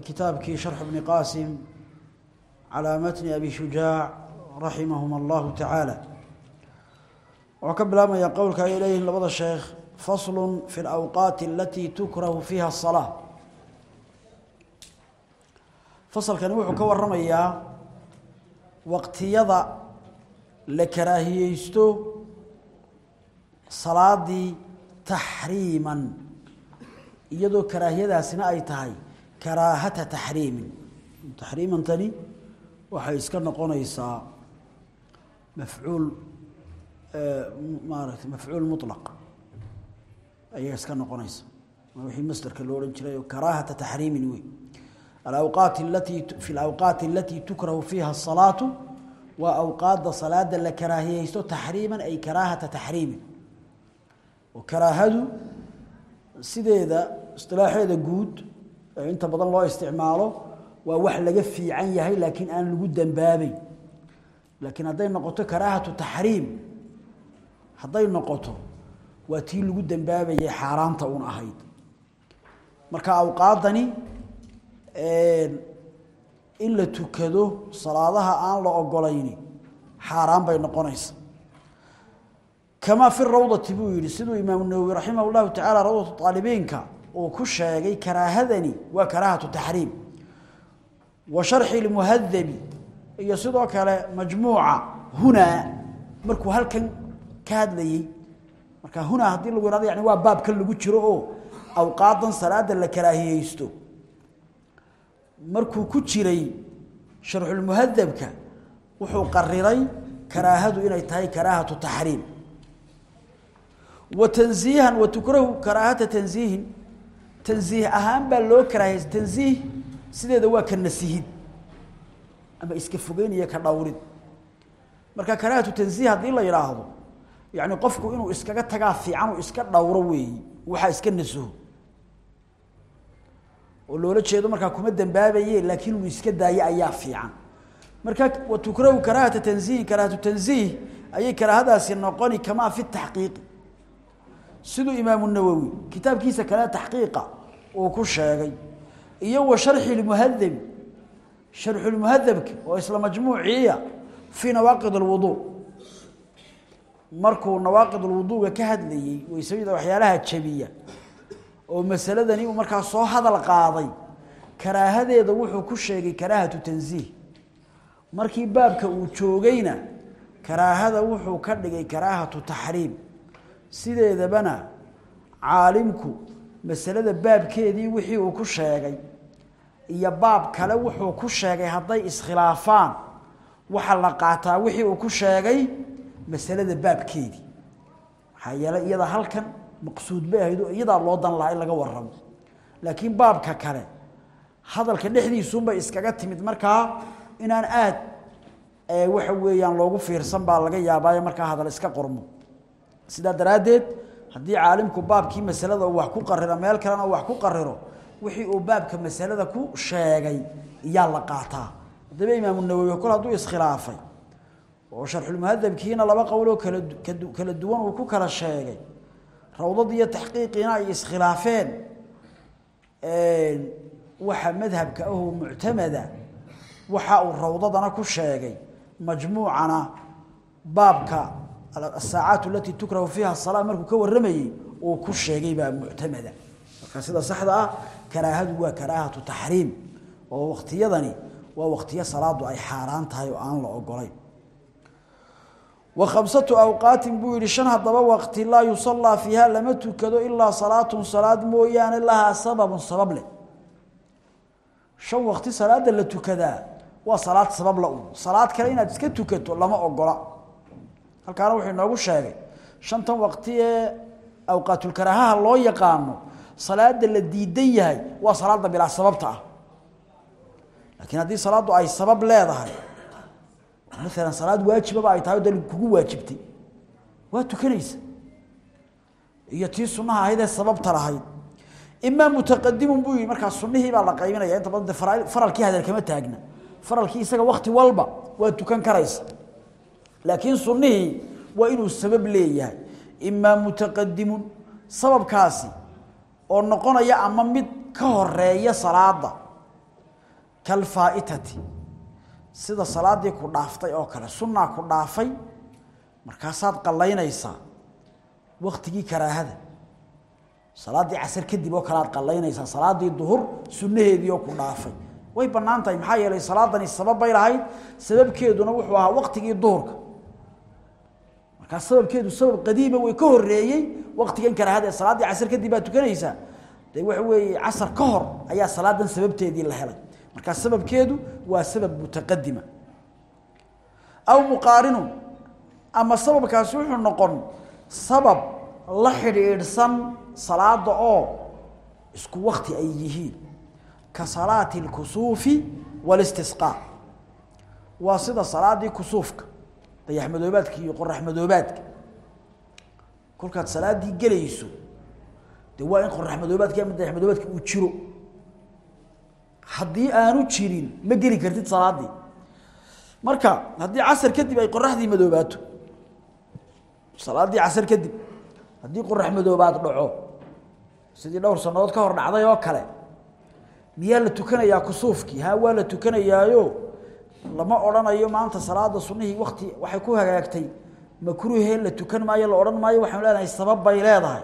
kitaabkii sharx bni qaasim calaa matni abi shujaac raximahum allahu tacaala wuxuu ka bilaabmaya qowlka ay leeyihiin labada sheekh faslu fi alawqaati alatii tukrahu fiiha asalaa fasalkani wuxuu ka waramayaa waqtiyada la karaahiyeysto salaadii taxriiman iyadoo karaahiyadaasina ay tahay karaahata taxriimin. Taxriimantani waxay iska noqonaysaa mafcuul eh, maarata mafcuul mulaq ayay iska noqonaysa wixii masderka loo odhan jiray karaahata taxriimin wey alawqaat alatii fi alawqaati alatii tukrahu fiiha asalaatu waa awqaadda salaada la karaahiyeysto taxriiman ay karaahata taxriimin. Oo karaahadu sideeda istilaaxeeda guud inta badan loo isticmaalo waa wax laga fiican yahay laakiin aan lagu dambaabeyn laakiin hadday noqoto karaahatu taxriim hadday noqoto waa tii lagu dambaabayay xaaraanta un ahayd. Marka awqaadani in la tukado salaadaha aan la ogolayni xaaraan bay noqonaysa kamaa fi rawdati buu yihi siduu imaamu nawowi raximah tacala rawdatu aalibiinka uu ku sheegay karaahadani waa karaahatu taxriim. Wa sharxi lmuhadabi iyo sidoo kale majmuuca hunaa markuu halkan ka hadlayey marka hunaa haddii lagu ihahdo yani waa baabkan lagu jiro oo awqaadan salaada la karaahiyeysto markuu ku jiray sharxulmuhadabka wuxuu qariray karaahadu inay tahay karaahatu taxriim. Wa tanziihan wa tukrahu karaahata tanziihin tanziih ahaan baa loo karaahiyey tanziih sideeda waa ka nasihid ama iska fogeynaya ka dhowrid marka karaahatu tanziih haddii la yidhaahdo yacni qofku inuu iskaga tagaa fiican uu iska dhowro weeyi waxaa iska nasaho oo loola jeedo markaa kuma dambaabaye laakiin uu iska daayo ayaa fiican. Marka wa karaahata tanziihin karaahatu tanziih ayay karaahadaasi noqoni kamaa fi taxqiiqi siduu imaamu nawowi kitaabkiisa kale taxqiiqa uu ku sheegay iyo wa sharxi lmuhadabi sharxulmuhadabka oo isla majmuuciiya fii nawaaqid alwuduu markuu nawaaqid alwuduuga ka hadlayey weysamida waxyaalaha jabiya oo masaladani uu markaa soo hadal qaaday karaahadeeda wuxuu ku sheegay karaahatu tanziih. Markii baabka uu joogayna karaahada wuxuu ka dhigay karaahatu taxriim sideedabana caalimku masalada baabkeedii wixii uu ku sheegay iyo baab kale wuxuu ku sheegay hadday iskhilaafaan waxa la qaataa wixii uu ku sheegay masalada baabkeedii. Maxaa yeelay iyada halkan maqsuud bay ahayd iyadaa loo dan lahaa in laga warramo. Laakiin baabka kale hadalka dhexdiisuunbay iskaga timid markaa inaan aad waxa weeyaan loogu fiirsan baa laga yaabaayo markaa hadal iska qormo sidaa daraaddeed haddii caalimku baabkii masalada wax ku qariro meel kalena wax ku qariro wixii uu baabka masalada ku sheegay iyaa la qaataa. Haddaba imaamu nawowi kol hadduu iskhilaafay oo sharxulmuhadabkiina laba qowloo kala duwan uu ku kala sheegay rawdadii iyo taxqiiqiina ay iskhilaafeen waxa madhabka ahoo muctamada waxa uu rawdadana ku sheegay majmuucana baabka asaacaat alatii tukrahu fiiha asalaa markuu ka warramayey uu ku sheegay baa muctamada marka sida saxda ah karaahadu waa karaahatu taxriim oo waqtiyadani waa waqtiyo salaadu ay xaaraan tahay oo aan la ogolayn wa khamsatu awqaatin buu yidhi shan haddaba waqti laa yusallaa fiiha lama tukado ilaa salaatun salaad mooyaane lahaa sababun sabab leh. Shan waqti salaada la halkaana wuxuu inoogu sheegay shantan waqti ee awqaatulkaraahaha loo yaqaano salaada la diidan yahay waa salaada bilaa sababta ah. Laakiin haddii salaaddu ay sabab leedahay maalan salaad waajibaba ay tahay o kugu waajibtay. Waa tukanaysa. Iyo tii sunnaha ahayd ee sababta lahayd imaa mutaqadimun buu yihi markaa sunnihii baa la qaybinaya inta badan de faralkii hadal kama taagna. Faralkii isaga wakti walba waa tukan karaysa laakiin sunnihii waa inuu sabab leeyahay. Imaa mutaqadimun sababkaasi oo noqonaya ama mid ka horreeya salaada kalfaaitati sida salaadii ku dhaaftay oo kale sunnaa ku dhaafay markaasaad qallaynaysaa waktigii karaahada. Salaaddii casar kadib oo kale aad qallaynaysaa salaaddii duhur sunnaheedii oo ku dhaafay. Way bannaan tahay maxaa yeelay salaadani sabab bay lahayd. Sababkeeduna wuxuu ahaa waktigii duhurka markaa sababkeedu sabab qadiima way ka horeeyey waktigan karaahada ee salaaddii casar kadib baad tukanaysaa dee waxa weeye casar ka hor ayaa salaadan sababteedii la helay. Markaa sababkeedu waa sabab mutaqadima aw muqaarinu ama sababkaasi wuxuu noqon sabab la xidhiidhsan salaada oo isku wakti ay yihiin. Ka salaati اlkusuufi wاlistisqaa waa sida salaadii kusuufka dayaxmadoobaadka iyo qoraxmadoobaadka kolkaad salaadii gelayso dee waa in qoraxmadoobaadki ama dayaxmadoobaadka uu jiro. Haddii aanu jirin ma geli kartid salaadii. Marka haddii casar kadib ay qoraxdii madoobaato salaaddii casar kadib haddii qorax madoobaad dhaco sidii dhowr sannadood ka hor dhacday oo kale miyaa la tukanayaa kusuufkii? Haa waa la tukanayaayo lama odhanayo maanta salaada sunnihii wakti waxay ku hagaagtay. Makruuhee la tukan maayo la odhan maayo waxaanu leenahay sabab bay leedahay.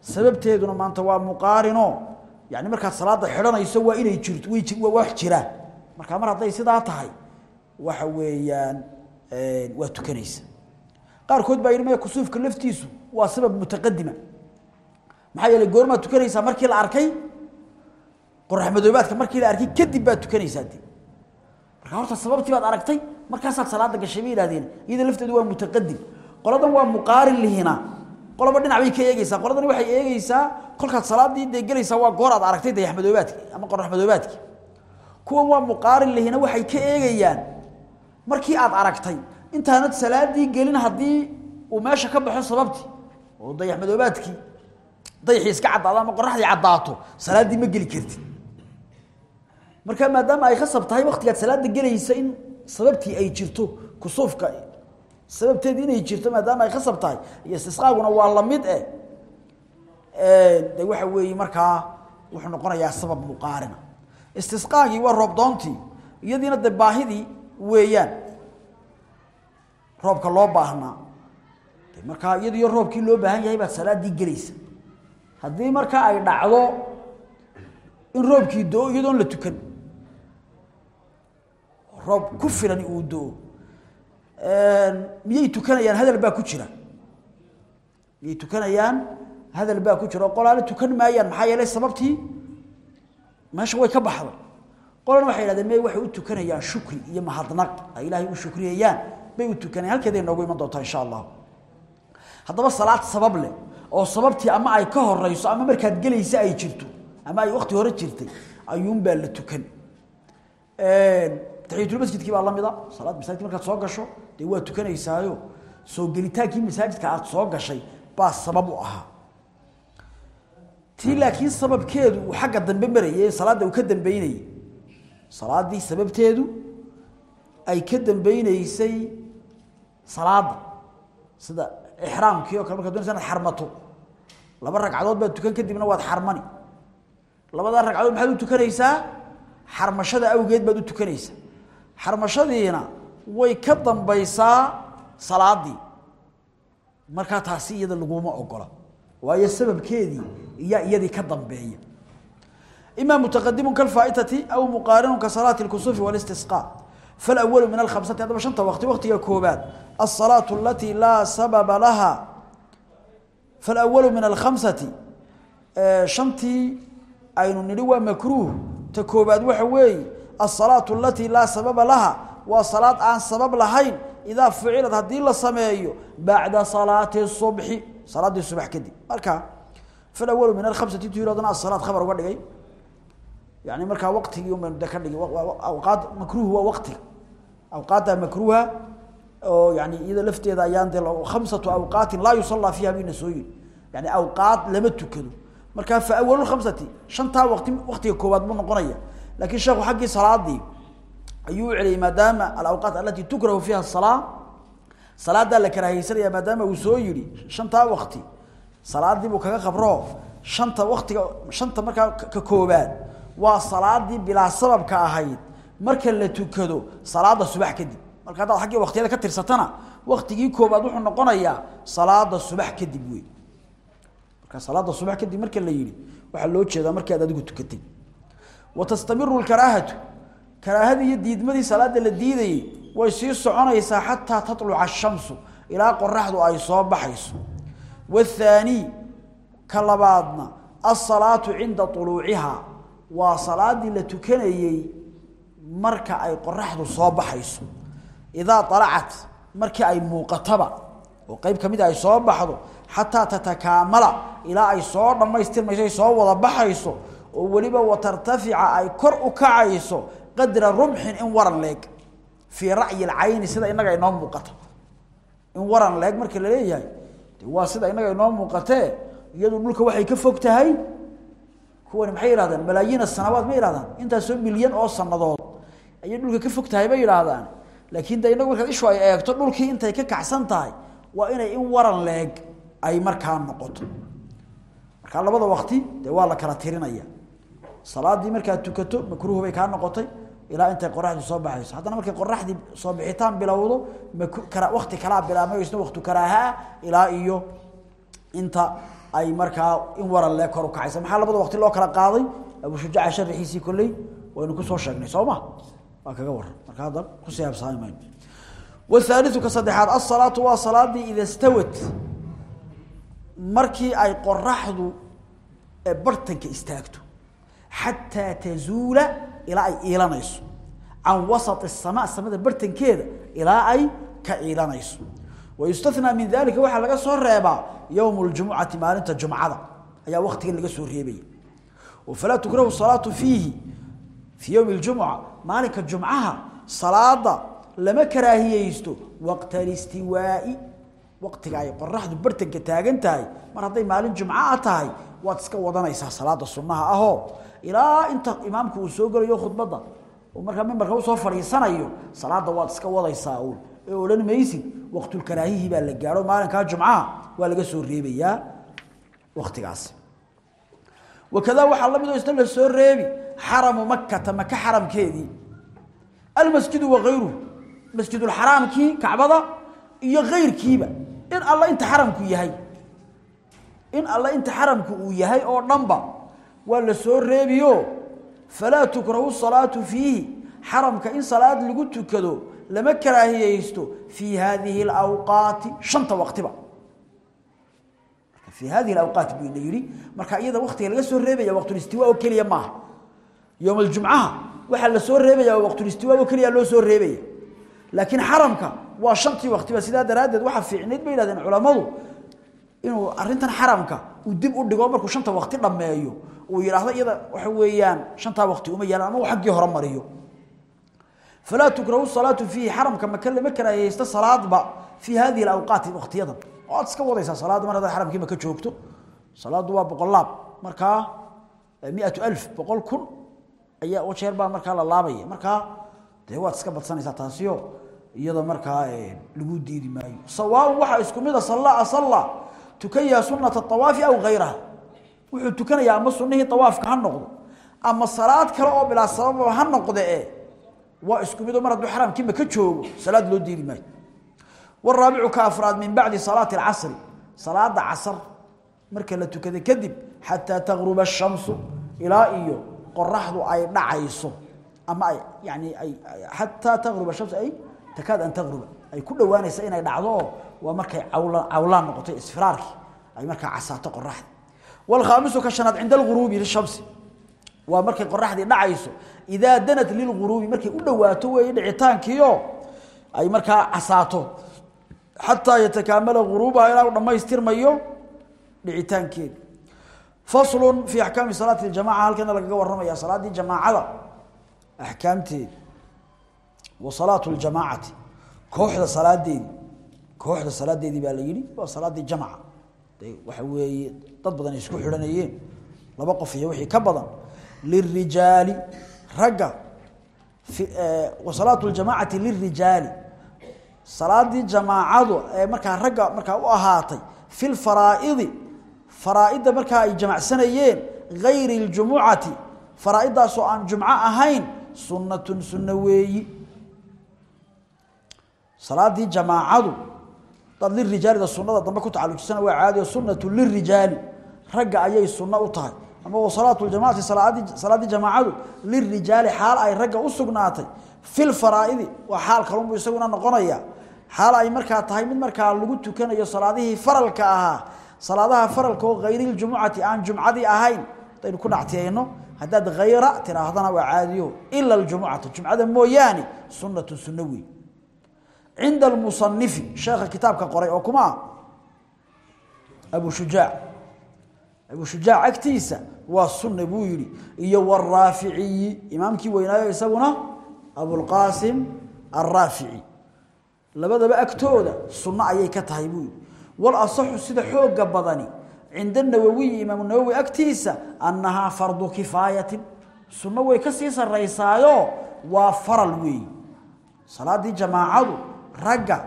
Sababteeduna maanta waa muqaarino. Yani markaad salaada xidhanayso waa inay jirto waa wax jiraan markaa mar hadday sidaa tahay waxa weeyaan waa tukanaysa. Qaarkood baa yidhi maya laftiisu waa sabab mutaqadima maxaa yeelay goormaad tukanaysaa markii la arkay? Qorax madoobaadka markii la arkay kadib baad tukanaysaa marka horta sababtii baad aragtay markaasaad salaada gashay bay yidhahdeen iyada lafteedu waa mutaqadim qoladan waa muqaarin lihina. Qolaba dhinac bay ka eegeysaa qoladani waxay eegeysaa kolkaad salaadii dee gelaysaa waa goor aad aragtay dayax madoobaadki ama qorax madoobaadki kuwan waa muqaarin lihina waxay ka eegayaan. Markii aad aragtay intaanad salaadii gelin haddii uu meesha ka baxo sababtii? Oo dayax madoobaadkii dayaxii iska caddaado ama qoraxdii caddaato salaaddii ma geli kartid marka maadaama ay khasab tahay waktigaad salaada gelaysa in sababtii ay jirto kusuufka sababteedii inay jirto maadaama ay khasab tahay iyo istisqaaguna waa la mid eh. De waxa weeye markaa wuxuu noqonayaa sabab muqaarina. Istisqaagii waa roob doontii iyadiina de baahidii weeyaan. Roobka loo baahnaa markaa iyadiyo roobkii loo baahan yahay baad salaadii gelaysa. Haddii markaa ay dhacdo in roobkii do-o iyadoon la tukan roob ku filani uu do-o. Miyay tukanayaan? Hadal baa ku jira. Miyay tukanayaan? Hadal baa ku jira. Qolaale tukan maayaan maxaa yeelay sababtii? Meesha way ka baxday qolan waxay yidhahdeen me waxay u tukanayaan? Shukri iyo mahadnaq. Ay ilaahay u shukriyayaan. Bay u tukanayan halkeeday noogu iman doontaa insha allah haddaba salaad sabab leh oo sababtii ama ay ka horeyso ama markaad gelaysa ay jirto ama ay wakti hore jirtay ayuunbaa la tukan taxiyatulmasjidkii baa lamida salaad masaajidka markaad soo gasho dee waa tukanaysaayo soo gelitaankii masaajidka aad soo gashay baa sabab u ahaa. Tii laakiin sababkeedu xagga dambe marayay salaadda uu ka dambeynayey salaaddii sababteedu ay ka dambeyneysay salaadda sida ixraamkii o kale markaad donaysa inaad xarmato. Laba ragcadood baad tukan kadibna waad xarmani. Labadaa ragcadood maxaad u tukanaysaa? Xarmashada awgeed baad u tukanaysaa xarmashadiina way ka dambaysaa salaadii. Markaa taasi iyada laguma ogola. Waayo sababkeedii iyaa iyadii ka dambeeya. Ima mutaqadimu kalfaaitati aw muqaarinu ka salaati اlkusufi wاlistisqaa faalawalu min alkhamsati haddaba shanta waqti waqtiga koobaad alsalaatu alatii laa sababa laha. Faalawalu min alkhamsati shantii aynu nidhi waa makruuh. Ta koobaad waxa weeye alsalaatu alatii laa sababa laha waa salaad aan sabab lahayn idaa fucilad haddii la sameeyo bacda salaati subxi salaaddii subax kadib. Marka falawalu min alkhamsati tu yihahdana asalaad khabar uga dhigay. Yani markaa waqtigii umaynu de ka dhigi awqaad makruuh waa waqtiga awqaadda makruuha oo yani iyada lafteeda ayaan de khamsatu awqaatin laa yusallaa fiiha bayna soo yani awqaad lama tukado. Markaa fa awalu khamsati shantaa waqti waqtiga koowaad buu noqonaya laakiin sheekhu xaggii salaadii ayuu u celiyey maadaama alawqaat alati tukrahu fiiha asalaa salaadaa la karaahaysanaya maadaama uu soo yihi shantaa waqti salaadii buu kaga qabro shanta waqtiga shanta markaa ka koobaad waa salaadii bilaa sababka ahayd. Marka la tukado salaada subax kadib marka haddaad xaggii waqtiyada ka tirsatana waqtigii koobaad wuxuu noqonayaa salaada subax kadib wey marka salaada subax kadib marka la yidhi waxaa loo jeedaa markii aad adigu tukatay wa tastamiru lkaraahatu karaahadii iyo diidmadii salaada la diidayey way sii soconaysaa xataa tatluca ashamsu ilaa qoraxdu ay soo baxayso waathaani ka labaadna alsalaatu cinda uluuciha waa salaadii la tukanayey marka ay qoraxdu soo baxayso idaa alacat markii ay muuqataba oo qeyb ka mida ay soo baxdo xataa tatakaamala ilaa ay soo dhammaystirmayso wada baxayso oo weliba watartafica ay kor u kacayso qadra rumxin in waran leeg. Fii racyi lcayni sida inaga inoo muuqata in waran leeg marka la leeyahay waa sida inaga inoo muuqatee iyadu dhulka waxay ka fog tahay. Kuwani maxay yihahdaan malaayiina sanawaad ma yihahdaan intaasoo milyan oo sanadood ayay dhulka ka fog tahay bay yidhaahdaan. Laakiin de inagu markaad ishu ay eegto dhulkii intay ka kacsan tahay waa inay in waran leeg ay markaa noqoto. Markaa labada wakti dee waa la kala tirinaya salaadii markaad tukato makruuh bay kaa noqotay ilaa intay qoraxdu soo baxayso haddana markay qoraxdii soo bixitaan bilowdo wakti kalaa bilaabmay isna waktu karaahaa ilaa iyo inta ay markaa in waran leeg kor u kacaysa maxaa labada wakti loo kala qaaday abushujaaca sharixiisii kolley waynu kusoo sheegnay soo ma waa kaga waran marka hadda kusii habsaami mayno والثالث كصدحات الصلاة والصلاة إذا استوت markii ay qoraxdu bartanka istaagto xataa tazuula ilaa ay iilanayso can wasat الsamaa samada bartankeeda ilaa ay ka iilanayso wayustathnaa min dalika waxaa laga soo reebaa yowm اljumucati maalinta jumcada ayaa waktigan laga soo reebaya falaa tukrahu salaatu fiihi fii yowmi اljumuca maalinka jumcaha salaada lama karaahiyeysto waqta alistiwaa'i waqtiga ay qoraxdu bartanka taagan tahay mar hadday maalin jumca tahay waad iska wadanaysaa salaada sunnaha ahoo ilaa inta imaamku uu soo gelayo khudbadda. Oo markaa mimbarka u soo fadhiisanayo salaada waad iska wadaysaa uun ee odhan maysid waqtulkaraahihi baa la gaadho maalinkaa jumcaha waa laga soo reebayaa waqtigaasi wakadaa waxaa la midoo isna la soo reebi xaramu makata maka xaramkeedii. Almasjidu wakayruhu masjidulxaraamkii kacbada iyo kayrkiiba in alla inta xaramku yahay in alla inta xaramku uu yahay oo dhanba waa la soo reebiyo falaa tukrahu salaatu fiihi xaramka in salaad lagu tukado lama karaahiyeysto fii hadihi alawqaati shanta waqtiba. Fii hadihi alawqaat buu ina yidhi marka iyada waqtiga laga soo reebaya waqtulistiwa oo keliya maaha. Yowm aljumcaha waxaa la soo reebaya waqtulistiwa oo keliya loo soo reebaya. Laakiin xaramka waa shantii waqtiba sidaa daraaddeed waxaa fiicnayd bay yidhahdeen culammadu inuu arrintan xaramka uu dib u dhigo markuu shanta waqti uu yidhaahdo iyada waxa weeyaan shantaa waqti uma yaalan ama xaggii hore mariyo. Falaa tukrahu salaatu fiihi xaramka maka lama karaahiyeysta salaadba fii hadihi alawqaati waqtiyadan. Oo iska wadaysaa salaadda mar haddaad xaramkii maka joogto. Salaaddu waa boqol laab. Markaa miatu alf boqol kun ayaa o jeer baa markaa la laabaya. Markaa dee waad iska badsanaysaa taasiyo. Iyada markaa lagu diidi maayo. Waxaa isku mid a sallaa salla tukaya sunata awaafi aw hayraha wuxuu tukanayaa ama sunihii awaafka ha noqdo ama salaad kale oo bilaa sabababa ha noqde e waa isku mido mar hadduu xaramkii maka joogo salaad loo diidi maayo. Waraabicu ka afraad min bacdi salaati alcasri salaada casar marka la tukada kadib xataa tagruba ashamsu ilaa iyo qoraxdu ay dhacayso ama ay yani ay xataa tagruba shamsu ay takaad an tagruba ay ku dhowaanaysa inay dhacdo waa markay cawla cawlaan noqoto isfiraarkii والخامس كشناد عند الغروب للشمس ومركي قرحدي دحايسو اذا دنت للغروب مركي u dhawaato way dhicitaankiyo ay marka casaato hatta yatakamala ghurubaha ila dhamaystirmayo dhicitaankeed fasl fi axkaami salaati اjamaca halkana lagaga waramaya salaadii jamaacada axkaamteeda wa salaatu اljamaacati kooxda salaadeedi kooxda salaadeedii baa la yihi waa salaadii jamca de waxa weeye dad badan isku xidhanayeen. Laba qof iyo wixii ka badan. Lirijaali ragga wa salaatu اljamacati lirijaali salaadii jamaacadu ee markaa ragga markaa u ahaatay fi lfaraa'idi faraaidda markaa ay jamacsanayeen gayri اljumucati faraaiddaasoo aan jumco ahayn sunnatun sunno weeyi salaadii dad lirijaalida sunada dambe ku tacalujisana waa caadiyo sunnatu lirijaali ragga ayay sunno u tahay. Ama wa salaatu ljamacati salaadii jamaacadu lirijaali xaal ay ragga u sugnaatay. Fi lfaraa'idi waa xaal kalunbuu isaguna noqonaya xaal ay markaa tahay mid markaa lagu tukanayo salaadihii faralka ahaa. Salaadaha faralka oo hayriljumucati aan jumcadii ahayn. Hadaynu ku dhactiyayno. Haddaad hayra tiraahdana waa caadiyo. Ila aljumucata jumcada mooyaane sunnatu sunno wey cinda almusanifi sheekha kitaabka qoray oo kuma ah abu shujaac abu shujaac agtiisa waa sunna buu yihi iyo waraaficiyi imaamkii weynaayo isaguna abulqaasim araafici labadaba agtooda sunno ayay ka tahay buu yihi walasaxu sida xooga badani cinda nawowiyi imaamu nawowi agtiisa annahaa fardu kifaayatin sunno way ka sii waa faral weeyi salaadii jamaacadu ragga.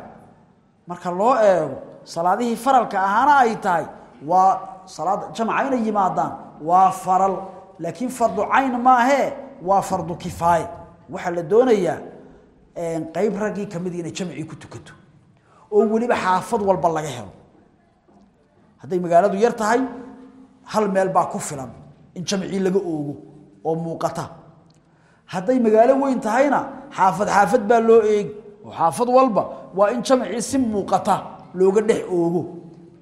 Marka loo eego salaadihii faralka ahaana ay tahay waa salaada jamca inay yimaadaan waa faral. Laakiin fardu cayn maahee waa fardu kifaaya waxaa la doonayaa qeyb raggii ka mid inay jamcii ku tukato. Oo weliba xaafad walba laga helo. Hadday magaaladu yar tahay hal meel baa ku filan in jamcii laga oogo oo muuqata. Hadday magaalo weyn tahayna xaafad xaafad baa loo eegi oo xaafad walba waa in jamcii si muuqata looga dhex oogo.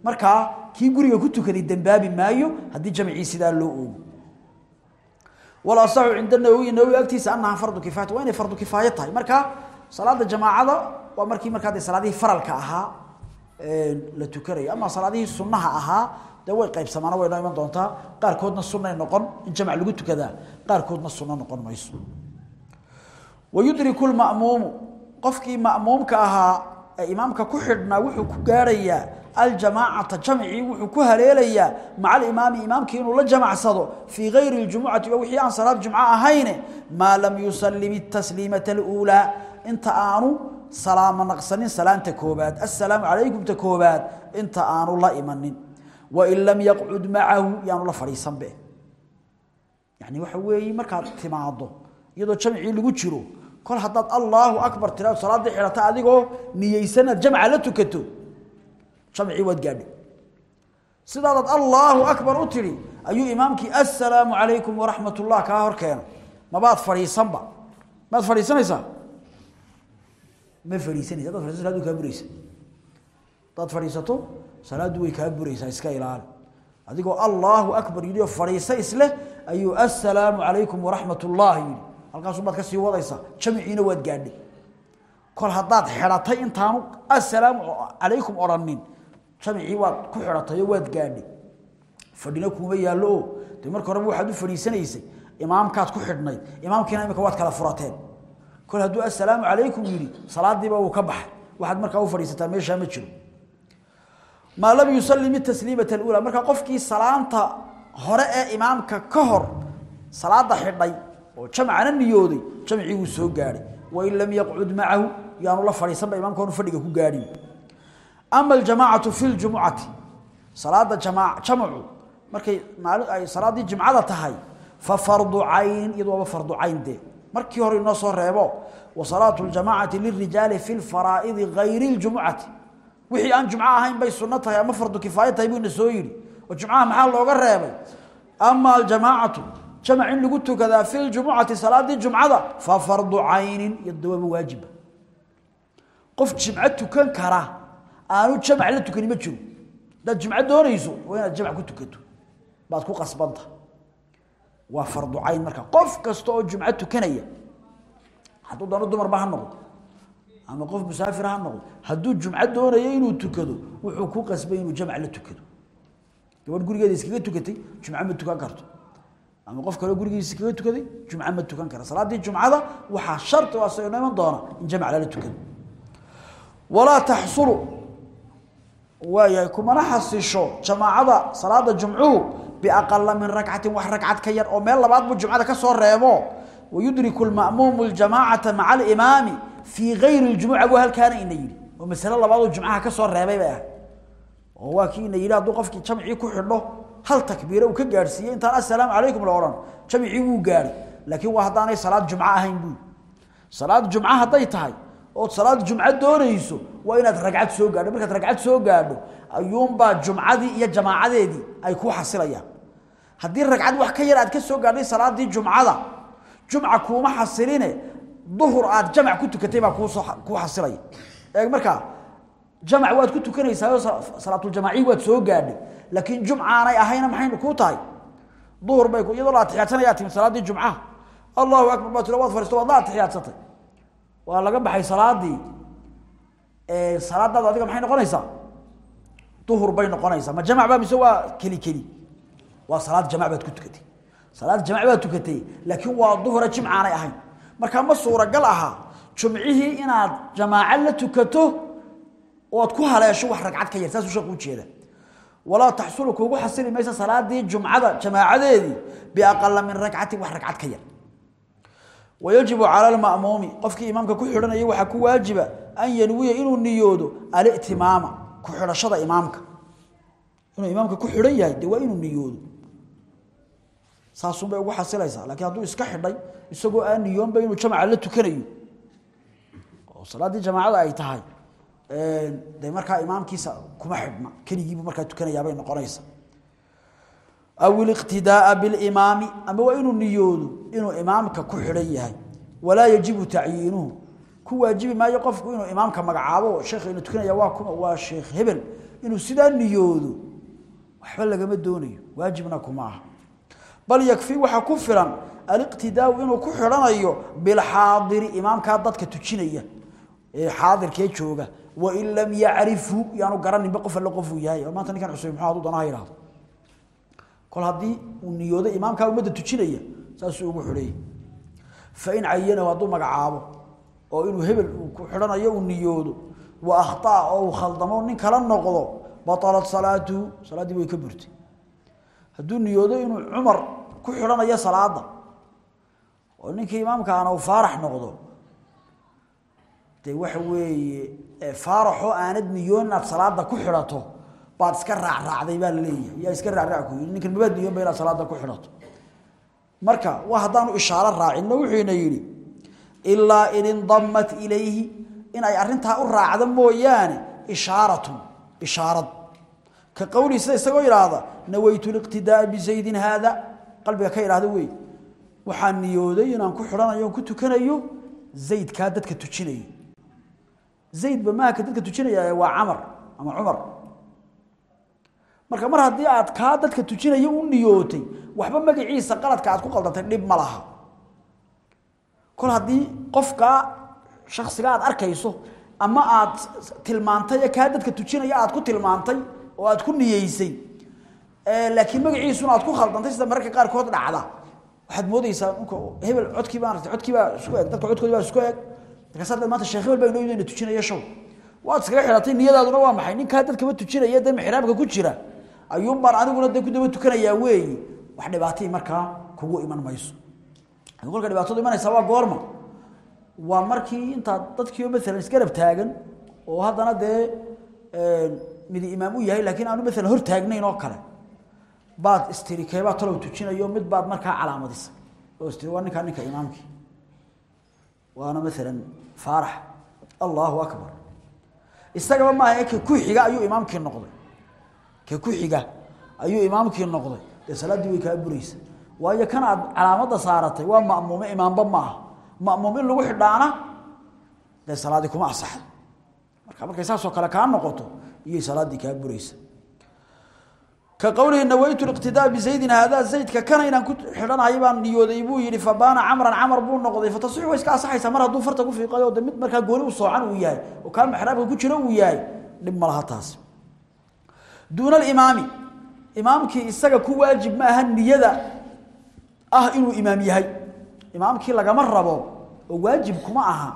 Markaa kii guriga ku tukaday dembaabi maayo haddii jamcii sidaa loo oogo. Walasaxu cinda nawowi nawowi agtiisa annaha fardu kifaayat waa inay fardu kifaayo tahay. Marka salaada jamaacada waa markii markaa de salaadihii faralka ahaa la tukanayo ama salaadihii sunnaha ahaa dee way qaybsamaana way noo iman doontaa. Qaarkoodna sunnay noqon in jamc lagu tukadaa qaarkoodna sunno noqon mayso. Wayudriku lma'muumu qofkii ma'muumka ahaa ee imaamka ku xidhnaa wuxuu ku gaarayaa aljamaacata jamcii wuxuu ku haleelayaa maca alimaami imaamkii inuu la jamacsado fii gayri اljumucati waa wixii aan salaad jumco ahayne maa lam yusalim اtasliimata اluulaa inta aanu salaamo naqsanin salaanta koobaad assalaamu calaykum ta koobaad inta aanu la imanin wain lam yaqcud macahu yaanu la fadhiisanbe yani waxa weeye markaad timaado iyadoo jamcii lagu jiro kol haddaad allaahu akbar tiraado salaaddii xidhata adigoo niyeysanaad jamca la tukato jamcii waad gaadhay sidaadaad allaahu akbar u tidhi ayuu imaamkii assalaamu calaykum waraxmat ullah kaa hor keena mabaad fadhiisanba? Maad fadhiisanaysaa? Ma fadhiisanaysa hadaad fadhiisato salaaddu kaa buraysa. Hadaad fadhiisato salaaddu way kaa buraysaa iska ilaali adigoo allaahu akbar yidhi oo isleh ayuu assalaamu calaykum waraxmat ullah yidhi halkaasuu baad ka sii wadaysaa jamciina waad gaadhay kol haddaad xidhatay intaanu assalaamu calaykum odhanin jamcii waad ku xidhatayoo waad gaadhay fadhina kuuma yaallo dee marka horeba waxaad u fadhiisanaysay imaamkaad ku xidhnayd imaamkiina imika waad kala furateen. Kol hadduu assalaamu calaykum yidhi salaadiiba wuu ka baxay. Waxaad markaa u fadhiisataa meeshaa ma jiro. Maa lam yusalim tasliimata alula markaa qofkii salaanta hore ee imaamka ka hor salaada xidhay oo jamcana niyooday jamcii wuu soo gaadhay wain lam yaqcud macahu yaanu la fadhiisanba imamka onu fadhiga ku gaadhin. Ama aljamaacatu fi ljumucati salaada jamcu markay maali ay salaaddii jimcada tahay fa fardu cayn iyadu waaba fardu cayn dee. Markii hore inoo soo reebo wa salaatu ljamaacati lirijaali fi lfaraa'idi gayri ljumucati wixii aan jumco ahayn bay sunno tahay ama fardu kifaayo tahay buu ina soo yidhi. Oo jumcaha maxaa looga reebay? Ama aljamaacatu jamac in lagu tukadaa fi ljumucati salaadii jumcada fa fardu caynin iyo dawaaba waajiba qof jimco tukan kara aanu jamac la tukani ma jiro. Haddaad jimco doonayso waa inaad jamac ku tukato. Baad ku qasbanta. Waa fardu cayn marka. Qof kasta oo jumco tukanaya hadduu doono dumarba ha noqdo ama qof musaafir ha noqdo hadduu jumco doonayo inuu tukado wuxuu ku qasbay inuu jamc la tukado. Gabadh gurigeeda iskaga tukatay jumco ma tukan karto ama qof kale gurigiisa iskaga tukaday jumco ma tukan kara. Salaaddii jumcada waxaa shardi waa soo iman doona in jamc lala tukado walaa taxsulu. Waayahay kumana xasisho jamaacada salaada jumcuhu biaqala min rakcatin wax ragcad ka yar oo meel labaad buu jumcada ka soo reebo. Wayudriku lma'muumu ljamaacata maca alimaami fii gayri ljumuca buu halkaana ina yidhi. Oo masale labaaduu jumcaha ka soo reebay bay ahay oo waa kii ina yidhi hadduu qofkii jamcii ku xidho hal takbiire uu ka gaadhsiiyey intaan assalaamu calaykum la odhan jamcii wuu gaadhay laakiin waa haddaanay salaad jumco ahayn buu. Salaad jumco hadday tahay ood salaad jumco doonayso waa inaad ragcad soo gaadho. Markaad ragcad soo gaadho ayuunbaa jumcadii iyo jamaacadeedii ay ku xasilayaan. Haddii ragcad wax ka yar aad ka soo gaadhay salaadii jumcada jumca kuuma xasiline duhur aad jamac ku tukatay baa kuu xasilaya eeg jamac waad ku tukanaysaayoo salaatuljamaaci waad soo gaadhay لكن جمعان اي اهين ما حين كوتاي ظهر بيكو يدو لا تحياتنا يا تيم صلاة الجمعة الله أكبر ما تلوات فرستو الله تحياتنا. وقال لقم بحي صلاة دي. إيه، صلاة دا دا ما حين قنيسا ظهر بينا قنيسا ما جمع بام سوا كلي كلي. وصلاة جمع بات كتكتي. صلاة جمع بات كتكتي. لكن وظهر جمعان اي أهين. مركان ما صورة قلعها جمعي إن جماعة لتكتو. وقد كوها لا يشوح رقعات كيير ساسو walaa taxsulu kuugu xasili maysa salaadii jumcada jamaacadeedii biaqala min ragcatin wax ragcad ka yar. Wayajibu cala lma'muumi qofkii imaamka ku xidhanaya waxaa ku waajiba an yanwiya inuu niyoodo alitimaama ku xidhashada imaamka. Inuu imaamka ku xidhan yahay dee waa inuu niyoodo. Saasunbay ugu xasilaysaa lakiin hadduu iska xidhay isagoo aan niyoonba inuu jamca la tukanayo. Oo salaaddii de markaa imaamkiisa kuma xidhna. Keligiibu markaa tukanayaabay noqonaysa aw iliqtidaaa bilimaami ama waa inuu niyoodo inuu imaamka ku xidhan yahay. Walaa yajibu tacyiinuhu ku waajibi maayo qofku inuu imaamka magacaabo sheekhayna tukanaya waa kuma waa sheekh hebel. Inuu sidaa niyoodo waxba lagama doonayo. Waajibna kuma aha. Bal yakfi waxaa ku filan aliqtidaau inuu ku xidhanayo bilxaadiri imaamkaa dadka tujinaya. Ee xaadirkee jooga wain lam yacrifhu yaanu garaninba qof alle qofuu yahay maanta ninkan xuseyn muxuu hadduu danaha yidhahdo kol haddii uu niyoodo imaamkaa ummadda tujinaya saasuu ugu xidhayay fain cayanahu hadduu magacaabo oo inuu hebel ku xidhanayo uu niyoodo wa akhطa'a oo khaldamo nin kala noqdo batalat salaatuhu salaaddii way ka burtay hadduu niyoodo inuu cumar ku xidhanayo salaada oo ninkii imaamkaana uu faarax noqdo dee waxa weeye faaraxoo aanad niyoon inaad salaada ku xidhato baad iska raacraacday baa la leeyahay yaa iska raacraac ku yidhi ninkan mabaad niyoon ba inaad salaada ku xidhato. Marka waa haddaanu ishaaro raacinno wuxuuna yidhi ilaa in indamat ilayhi in ay arrintaa u raacdo mooyaane ishaaratun ishaarad. Ka qowlii sida isagoo idhaahda nawaytu liqtidaaa bizaydin haada. Qalbiga ka idhaahda wey waxaan niyooday inaan ku xidhanayo ku tukanayo zaydkaa dadka tujinaya zaydba maaha ka dadka tujinaya waa camar ama cumar. Marka mar haddii aad kaa dadka tujinaya u niyootay waxba magaciisa qaladka aad ku qaldantay dhib ma laha. Kol haddii qofkaa shaksiga aad arkayso ama aad tilmaantay kaa dadka tujinaya aad ku tilmaantay oo aad ku niyeysay laakiin magaciisuna aad ku khaldantay sida mararka qaarkood dhacda. Waxaad moodeysaa nka hebel codkii baan artay codkii baa isku eg dadka codkoodi baa isku eg markaasaa dad maanta sheekh hebel baa inoo yidhi tujinaya show. Waad iskaga xidhatay niyadaaduna waa maxay? Ninkaa dadkaba tujinaya dee mixraabka ku jira. Ayuun baan aniguna dee ku tukanayaa weeyi. Wax dhibaatay markaa kugu iman mayso. Kolka dhibaatadu imanaysaa waa goorma. Waa markii intaad dadkiio maalan isgarab taagan oo haddana dee midi imaam u yahay laakiin aanu maalan hor taagnayn oo kale. Baad istiri keebaa talow tujinayo? Mid baad markaa calaamadisa. Oo istiri waa ninkaa ninka imaamkii. Waana maalan faarax. Allahu akbar. Isagaba maaha ka ku xiga ayuu imaamkii noqday. Ka ku xiga ayuu imaamkii noqday. Dee salaaddii way kaa buraysa. Waayo kan aad calaamadda saaratay waa ma'muume imaamba ma aha. Ma'muum in lagu xidhaana dee salaaddii kuma asaxdo marka markay saasoo kale kaa noqoto iyay salaaddii kaa buraysa ka qowlihi nawaytu liqtidaa bizaydin haadaa zaydka kana inaan ku xidhanahay baan niyooday buu yidhi fabaana camran camar buu noqday fatasix way iska asaxaysaa mar hadduu farta ku fiiqayo de mid markaa gooni u soocan uu yahay oo kaa maxraabka ku jiro uu yahay dhib ma taas. Duuna alimaami imaamkii isaga ku waajib ma aha niyada ah inuu imaam yahay. Imaamkii lagama rabo oo waajib kuma aha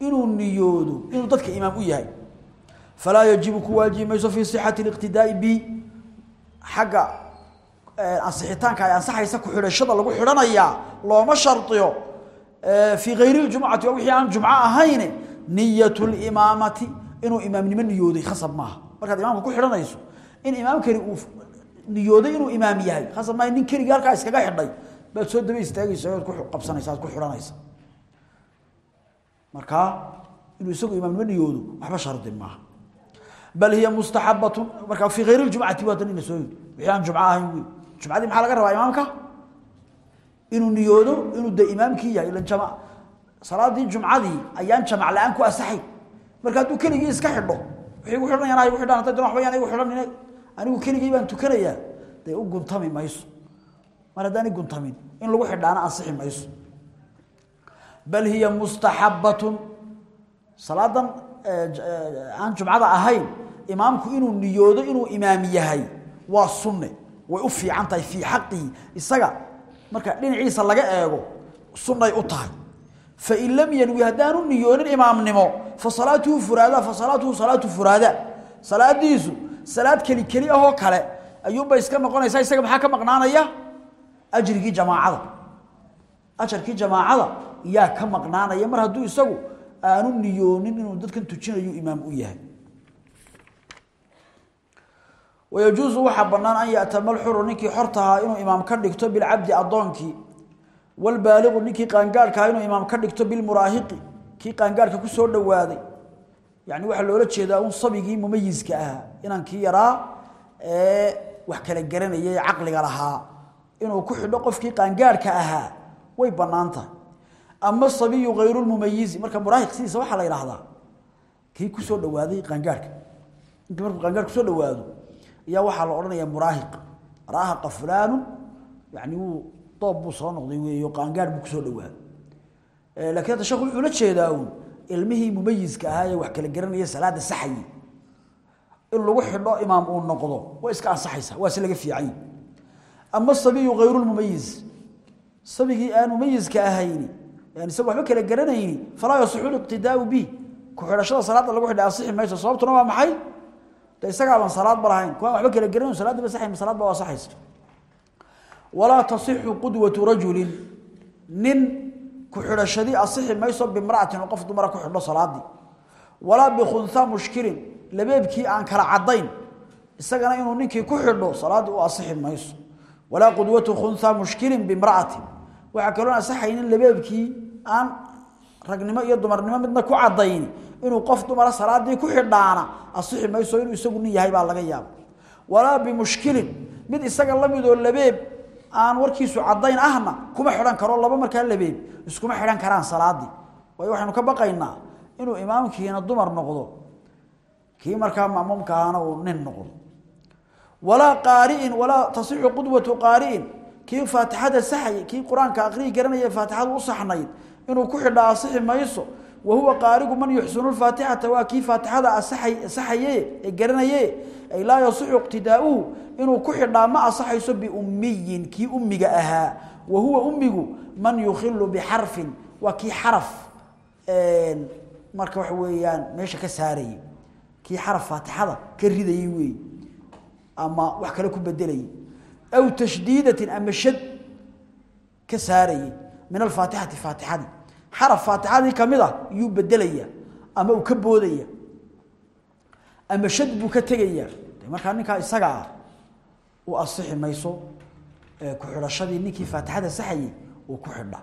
inuu niyoodo inuu dadka imaam u yahay falaa yajibu ku waajibi mayso fii sixati liqtidaai bi xagga ansixitaanka ay ansaxaysa ku-xidhashada lagu xidhanayaa looma shardiyo fii kayri ljumcati waa wixii aan jumco ahayn niyat limaamati inuu imaamnimo niyooday khasab maaha markaad imaamka ku xidhanayso in imaamkani uu niyooday inuu imaam yahay khasab maaha nin keligii halkaa iskaga xidhay baad soo daba istaagaysa oad kuqabsanaysa ad ku xidhanaysa markaa inuu isagu imaamnimo niyoodo waxba shardi maaha bal hiya mustaxabatun markaa fii kayri ljumcati waa dan soo wixii aan jumco ahayn jumcadii maxaa laga rabaa imaamka inuu niyoodo inuu de imaamkii yahay jama salaadii jumcadii ayaan jamac la'aan ku asaxay marka hadduu keligii iska xidho wixii gu xidhan yanaa igu xidhan hadday doon waxba yaan igu xidhan anigu keligii baan tukanayaa dee u guntami mayso mar haddaani guntamin in lagu xidhaana ansixi mayso bal hiya mustaxabatun salaadan aan jumcada ahayn imaamku inuu niyoodo inuu imaam yahay waa sunne. Way u fiican tahay fii xaqihi isaga marka dhinaciisa laga eego sunnay u tahay. Fain lam yanwi haddaanu niyoonin imaamnimo fa salaatuhu furaada fa salaatuhu salaatu furaada. Salaadiisu salaad keli keli ahoo kale ayuunbay iska noqonaysaa. Isaga maxaa ka maqnaanaya? Ajrigii jamaacada. Ajarkii jamaacada yaa ka maqnaanaya. Mar hadduu isagu aanu niyoonin inuu dadkan tujinayo imaam u yahay wayajuusu waxaa bannaan an ya'tama alxuru ninkii xortahaa inuu imaam ka dhigto bilcabdi addoonkii walbaaliqu ninkii qaangaarhkaha inuu imaam ka dhigto bilmuraahiqi kii qaangaarhka ku soo dhowaaday yani waxaa loola jeedaa un sabigii mumayiska ahaa inankii yaraa ee wax kala garanayay caqliga lahaa inuu ku xidho qofkii qaangaarhka ahaa way bannaan tahay ama sabiyu hayru lmumayizi marka muraahiq sidiisa waxaa la yidhaahdaa kii dhowaaday markuu qaangaar ku soo dhowaado ayaa waxaa la odhanayaa muraahiq. Raahaqa fulaanu yani wuu doob soo noqday weeyo qaangaar buu ku soo dhowaaday lakiin hadda sheekhu wuxuu la jeedaa uun ilmihii mumayiska ahaa wax kala garanaya salaada saxayi in lagu xidho imaam uu noqdo way iska ansaxaysaa waa si laga fiicay. Ama sabiyu hayru lmumayiz sabigii aan mumayiska ahayni yani isaga waxba kala garanayni falaa yasixu liqtidaau bi. Ku xidhashada salaada lagu xidha ansixi mayso sababtuna waa maxay de isagaaban salaad ba lahayn. Kuwaan waxba kala garanayn salaadda ba saxay salaad ba waa saxaysa. Walaa tasixu qudwatu rajulin. Nin ku xidhashadii asixi mayso bimra'atin qof dumara ku xidho salaadii walaa bikhunha mushkilin labeebkii aan kala caddayn. Isagana inuu ninkii ku xidho salaaddii u asixi mayso. Walaa qudwatu khunha mushkilin bimra'atin. Waxaa kaloo asaxaynin labeebkii aan ragnimo iyo dumarnimo midna ku cadayni inuu qof dumara salaadii ku xidhaana asixi mayso inuu isagu nin yahay baa laga yaaba walaa bimushkilin mid isaga la midoo labeeb aan warkiisu cadayn ahna kuma xidhan karo laba markaa labeeb iskuma xidhan karaan salaadii. Waayo waxaynu ka baqaynaa inuu imaamkiina dumar noqdo kii markaa mamuumka uu nin noqdo. Walaa qaari'in walaa tasixu qudwatu qaari'in kii faatixada saxay kii qur'aanka aqriyi garanaya faatixadu u saxnayd inuu ku xidha asixi mayso wa huwa qaarigu man yuxsinu lfaatixata waa kii faatixada asaxay saxaye ee garanaye ay laa yasixu iqtidaa'uhu inuu ku xidhaa ma asaxayso biummiyin kii ummiga ahaa. Wa huwa ummigu man yukhilu bixarfin waa kii xaraf marka waxa weeyaan meesha ka saarayay. Kii xaraf faatixada ka ridayey weey ama wax kale ku bedelayay. Aw tashdiidatin ama shad ka saarayay min alfaatixati faatixadii xaraf faatixadii ka mid ah yuu bedelaya ama uu ka boodaya ama shad buu ka tegaya markaa ninkaa isaga ah u asixi mayso ku xidhashadii ninkii faatixada saxayey uu ku xidha.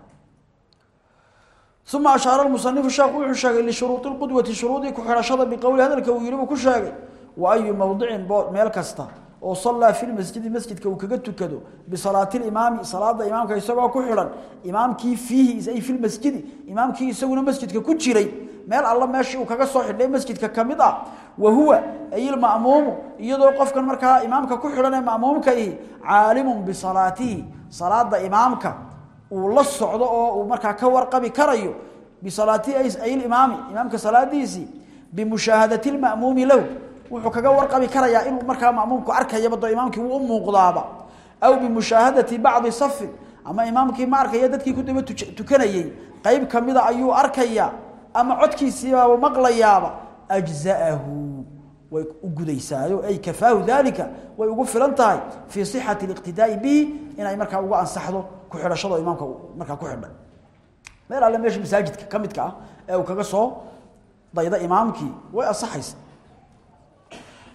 Uma ashaara musanifu sheekhu wuxuu sheegay lishuruudi lqudwati shuruudii ku xidhashada biqowli hadalka uu yidhi buu ku sheegay wa ayu mowdicin boo meel kasta oo sallaa fi lmasjidi masjidka uu kaga tukado bisalaati limaami salaada imaamka isagoo ku xidhan imaamkii fiihi ay fi lmasjidi imaamkii isaguna masjidka ku jiray meel alla meeshii uu kaga soo xidhay masjidka ka ah wa huwa ay ilma'muumu iyadoo qofkan markaa imaamka ku xidhan ee ma'muumka ihi caalimun bisalaatihi salaada imaamka uu la socdo oo uu markaa ka warqabi karayo bisalaatihi ay ilimaami imaamka salaadiisii bimushaahadati lma'muumi lahu wuxuu kaga warqabi karayaa inuu markaa ma'muumku arkayaba doo imaamkii wuu u muuqdaaba. Aw bimushaahadati bacdi safin. Ama imaamkii ma dadkii ku daba tukanayey qayb kamida ayuu arkaya. Ama codkiisiibaaba maqlayaaba. Ajza'ahu. Way u gudaysaayo. Ay kafaahu dalika way ugu filan tahay. Fii sixati اliqtidaa'i bihi inay markaa uga ansaxdo ku xidhashado imaamka markaa ku xidhay meel alle meesha masaajidka ka ah ee uu kaga soo dayda imaamkii way ansaxaysa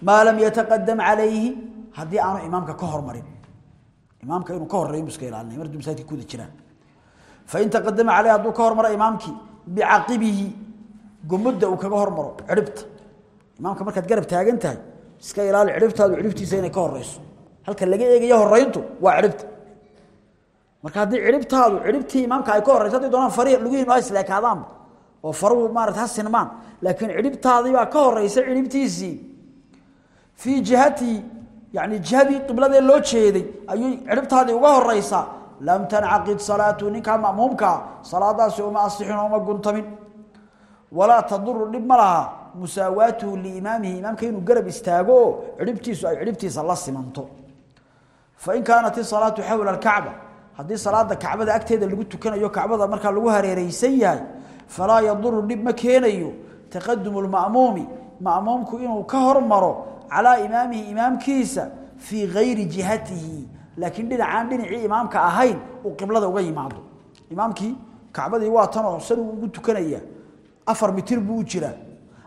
maa lam yataqadam calayhi? Haddii aanu imaamka ka hormarin. Imaamka inuu ka horeeyo iska ilaalinay mar masaajidka kuda jiraan. Fain taqadama caleyhi hadduu ka hormaro imaamkii bicaqibihi gomada uu garab taagan iska ilaali cidhibtaadu cidhibtiisa inay ka horeyso halka laga eegayo horeyntu waa cidhibta marka haddii cidhibtaadu cidhibtii imaamka ay ka horeyso hadday doonaan fari lugihiinu ha isleekaadaanba oo faruhu maarata ha laakiin cidhibtaadii baa ka horeysa cidhibtiisii fii jihati yani jihadii qibladee loo jeeday ayuu cidhibtaadii uga horeysaa lam tancaqid salaatu ninkaa ma'muumkaa salaadaasi uma asixin uma guntamin. Walaa taduru dhib ma laha. Musaawaatuhu liimaamihi imaamka inuu garab istaago oo cidhibtiisu ay cidhibtiisa la simanto. Fain kaanat isalaatu xawla alkacba haddii salaada kacbada agteeda lagu tukanayo kacbada markaa lagu hareereysan yahay falaa yaduru dhib ma keenayo. Taqadumu lma'muumi ma'muumku inuu ka hormaro calaa imaamihi imaamkiisa fii gayri jihatihi. Laakiin dhinacaan dhinacii imaamka ahayn uu qiblada uga yimaado. Imaamkii kacbadii waa tanoo san uu ugu tukanaya. Afar mitir buu u jiraa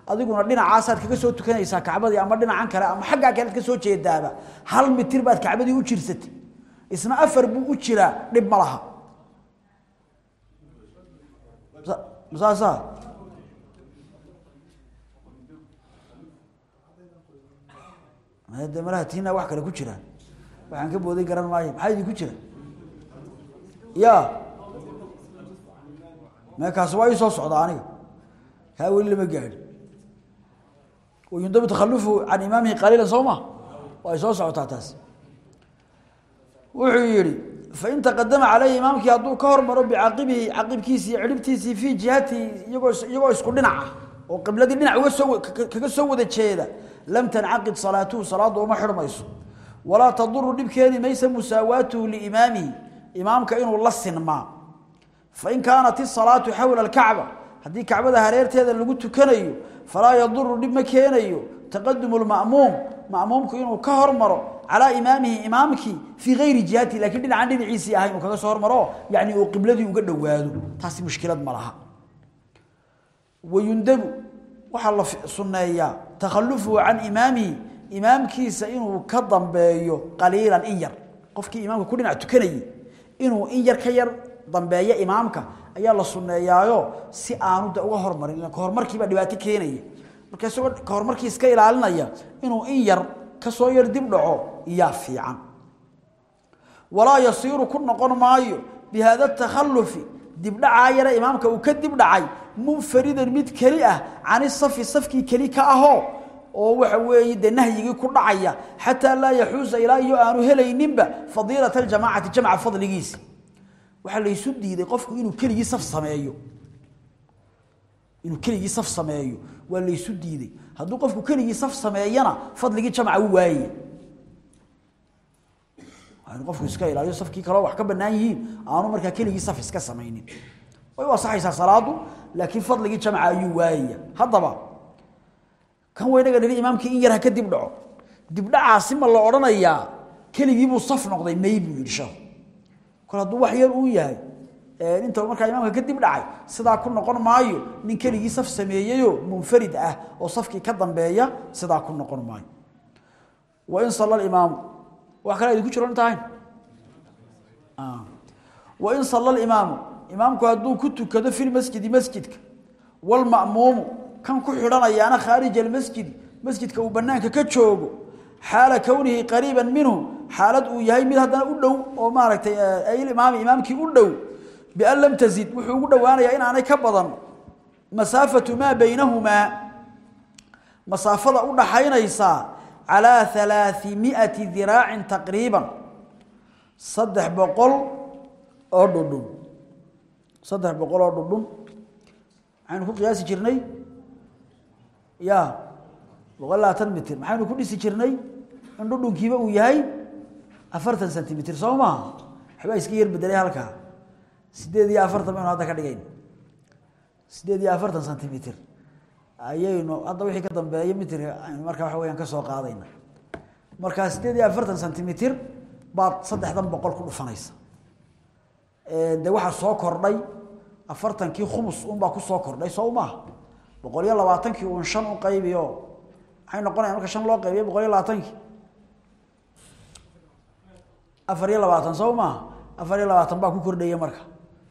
adiguna dhinacaasaad kaga soo tukanaysaa kacbadii ama dhinacan kale ama xaggaa kalead ka soo jeedaaba. Hal mitir baad kacbadii u jirsatay. Isna afar buu u jiraa dhib ma de malaha tiina wax kale ku jiraan waxaan ka booday garan maayo. Maxaa idinku jira? Ya. Meekaasi waa ii soo socda aniga. Kaa weli lama gaadhi wayundabu takhalufu can imaamihi qaliila soo ma? Waa soo socotaa taasi wuxuu yihi fain taqadama caleyhi imaamkii hadduu ka hormaro bicaqibihi caqibkiisi iyo cidhibtiisii fii jihatihi iyagoo iyagoo isku dhinaca oo qibladii dhinac uga soo kaga soo wada jeeda lam tancaqid salaatuhu salaaddu uma xidhmayso. Walaa taduru dhib keeni maysa musaawaatuhu liimaamihi imaamka inuu la sinmaa fain kaanat isalaatu xawla alkacba haddii kacbada hareerteeda lagu tukanayo falaa yaduru dhib ma keenayo. Taqadumu lma'muum ma'muumku inuu ka hormaro calaa imaamihi imaamkii fii gayri jihatihi lakiin dhinacan dhinaciisii ahay inuu kaga soo hormaro yani uu qibladii ma laha waxaa la sunneeyaa takhalufuhu can imaamihi imaamkiisa inuu ka dambeeyo qaliilan in yar. Qofkii imaamka ku dhinac tukanayey inuu in yar ka yar dambeeyo imaamka ayaa la sunneeyaayo si aanu de uga hormarin. Kahormarkiibaa dhibaato keenaya marka isagoo kahormarkii iska ilaalinaya inuu in yar ka soo yar dib dhaco iyaa fiican. Walaa yasiiru ku noqon maayo bi haada takhalufi dibdhacaa yare imaamka uu ka dib dhacay munfaridan mid keli ah cani safi safkii keli ka ahoo oo waxa weeye dee ku dhacaya xataa laa yaxuusa ilaa iyo aanu helayninba fadiilata aljamaacati jamca fadligiisi. Waxaa laysu diiday qofku inuu keligii saf sameeyo. Inuu keligii saf sameeyo. Waa laysu diiday. Hadduu qofku keligii saf sameeyana fadligii jamca u waayaya waa qofku iska ilaaliyo safkii kaleo wax ka banaan yihiin aanu markaa keligii saf iska samaynin. Way u asaxaysaa salaadu laakiin fadligii jamca ayuu waayaya haddaba kan waynaga nihi imaamkii in yar ka dib dhaco. Dibdhacaasi ma la odhanayaa keligiibuu saf noqday may buu yidhi hadduu wax yar uu yahay inta markaa imaamka ka dib dhacay sidaa ku noqon maayo nin keligii saf sameeyeyoo munfarid ah oo safkii ka dambeeya sidaa ku noqon maayo. Wain salla imaamu wax kale idinku jiro intahayn wain salla imaamu imaamku hadduu ku tukado fi lmasjidi masjidka walma'muumu kan ku xidhanayaana khaarij almasjidi masjidka uu banaanka ka joogo xaala kownihi qariiban minhu xaalad uu yahay mid haddana u dhow oo maaragtay aylimaami imaamkii u dhow bian lam tazid wuxuu ugu dhowaanayaa in aanay ka badan. Masaafatu maa baynahumaa masaafada u dhaxaynaysaa calaa halaaثimiئati diraacin taqriiban saddex boqol oo dhudhun saddex boqol oo dhudhun maxaynu ku qiyaasi jirnay ya boqol labaatan mitir maxaynu ku dhisi jirnay in dhudhunkiiba uu yahay afartan centimitr soo maaha waxbaa iska yar bedelay halkaa sideed iyo afartan baynu hadda ka dhigayn sideed iyo afartan centimitr ayaynu hadda wixii ka dambeeya mitirka markaa waxa weyaan ka soo qaadayna. Markaa sideed iyo baad saddexdan boqol ku dhufanaysa. De waxaa soo kordhay afartankii khumus unbaa ku soo kordhay soo maaha boqol iyo labaatankii uun shan u qaybiyo maxay noqonaya marka shan loo qaybiyo boqol iyo labaatankii. Afar iyo labaatan soo maaha afar baa ku kordhaya marka.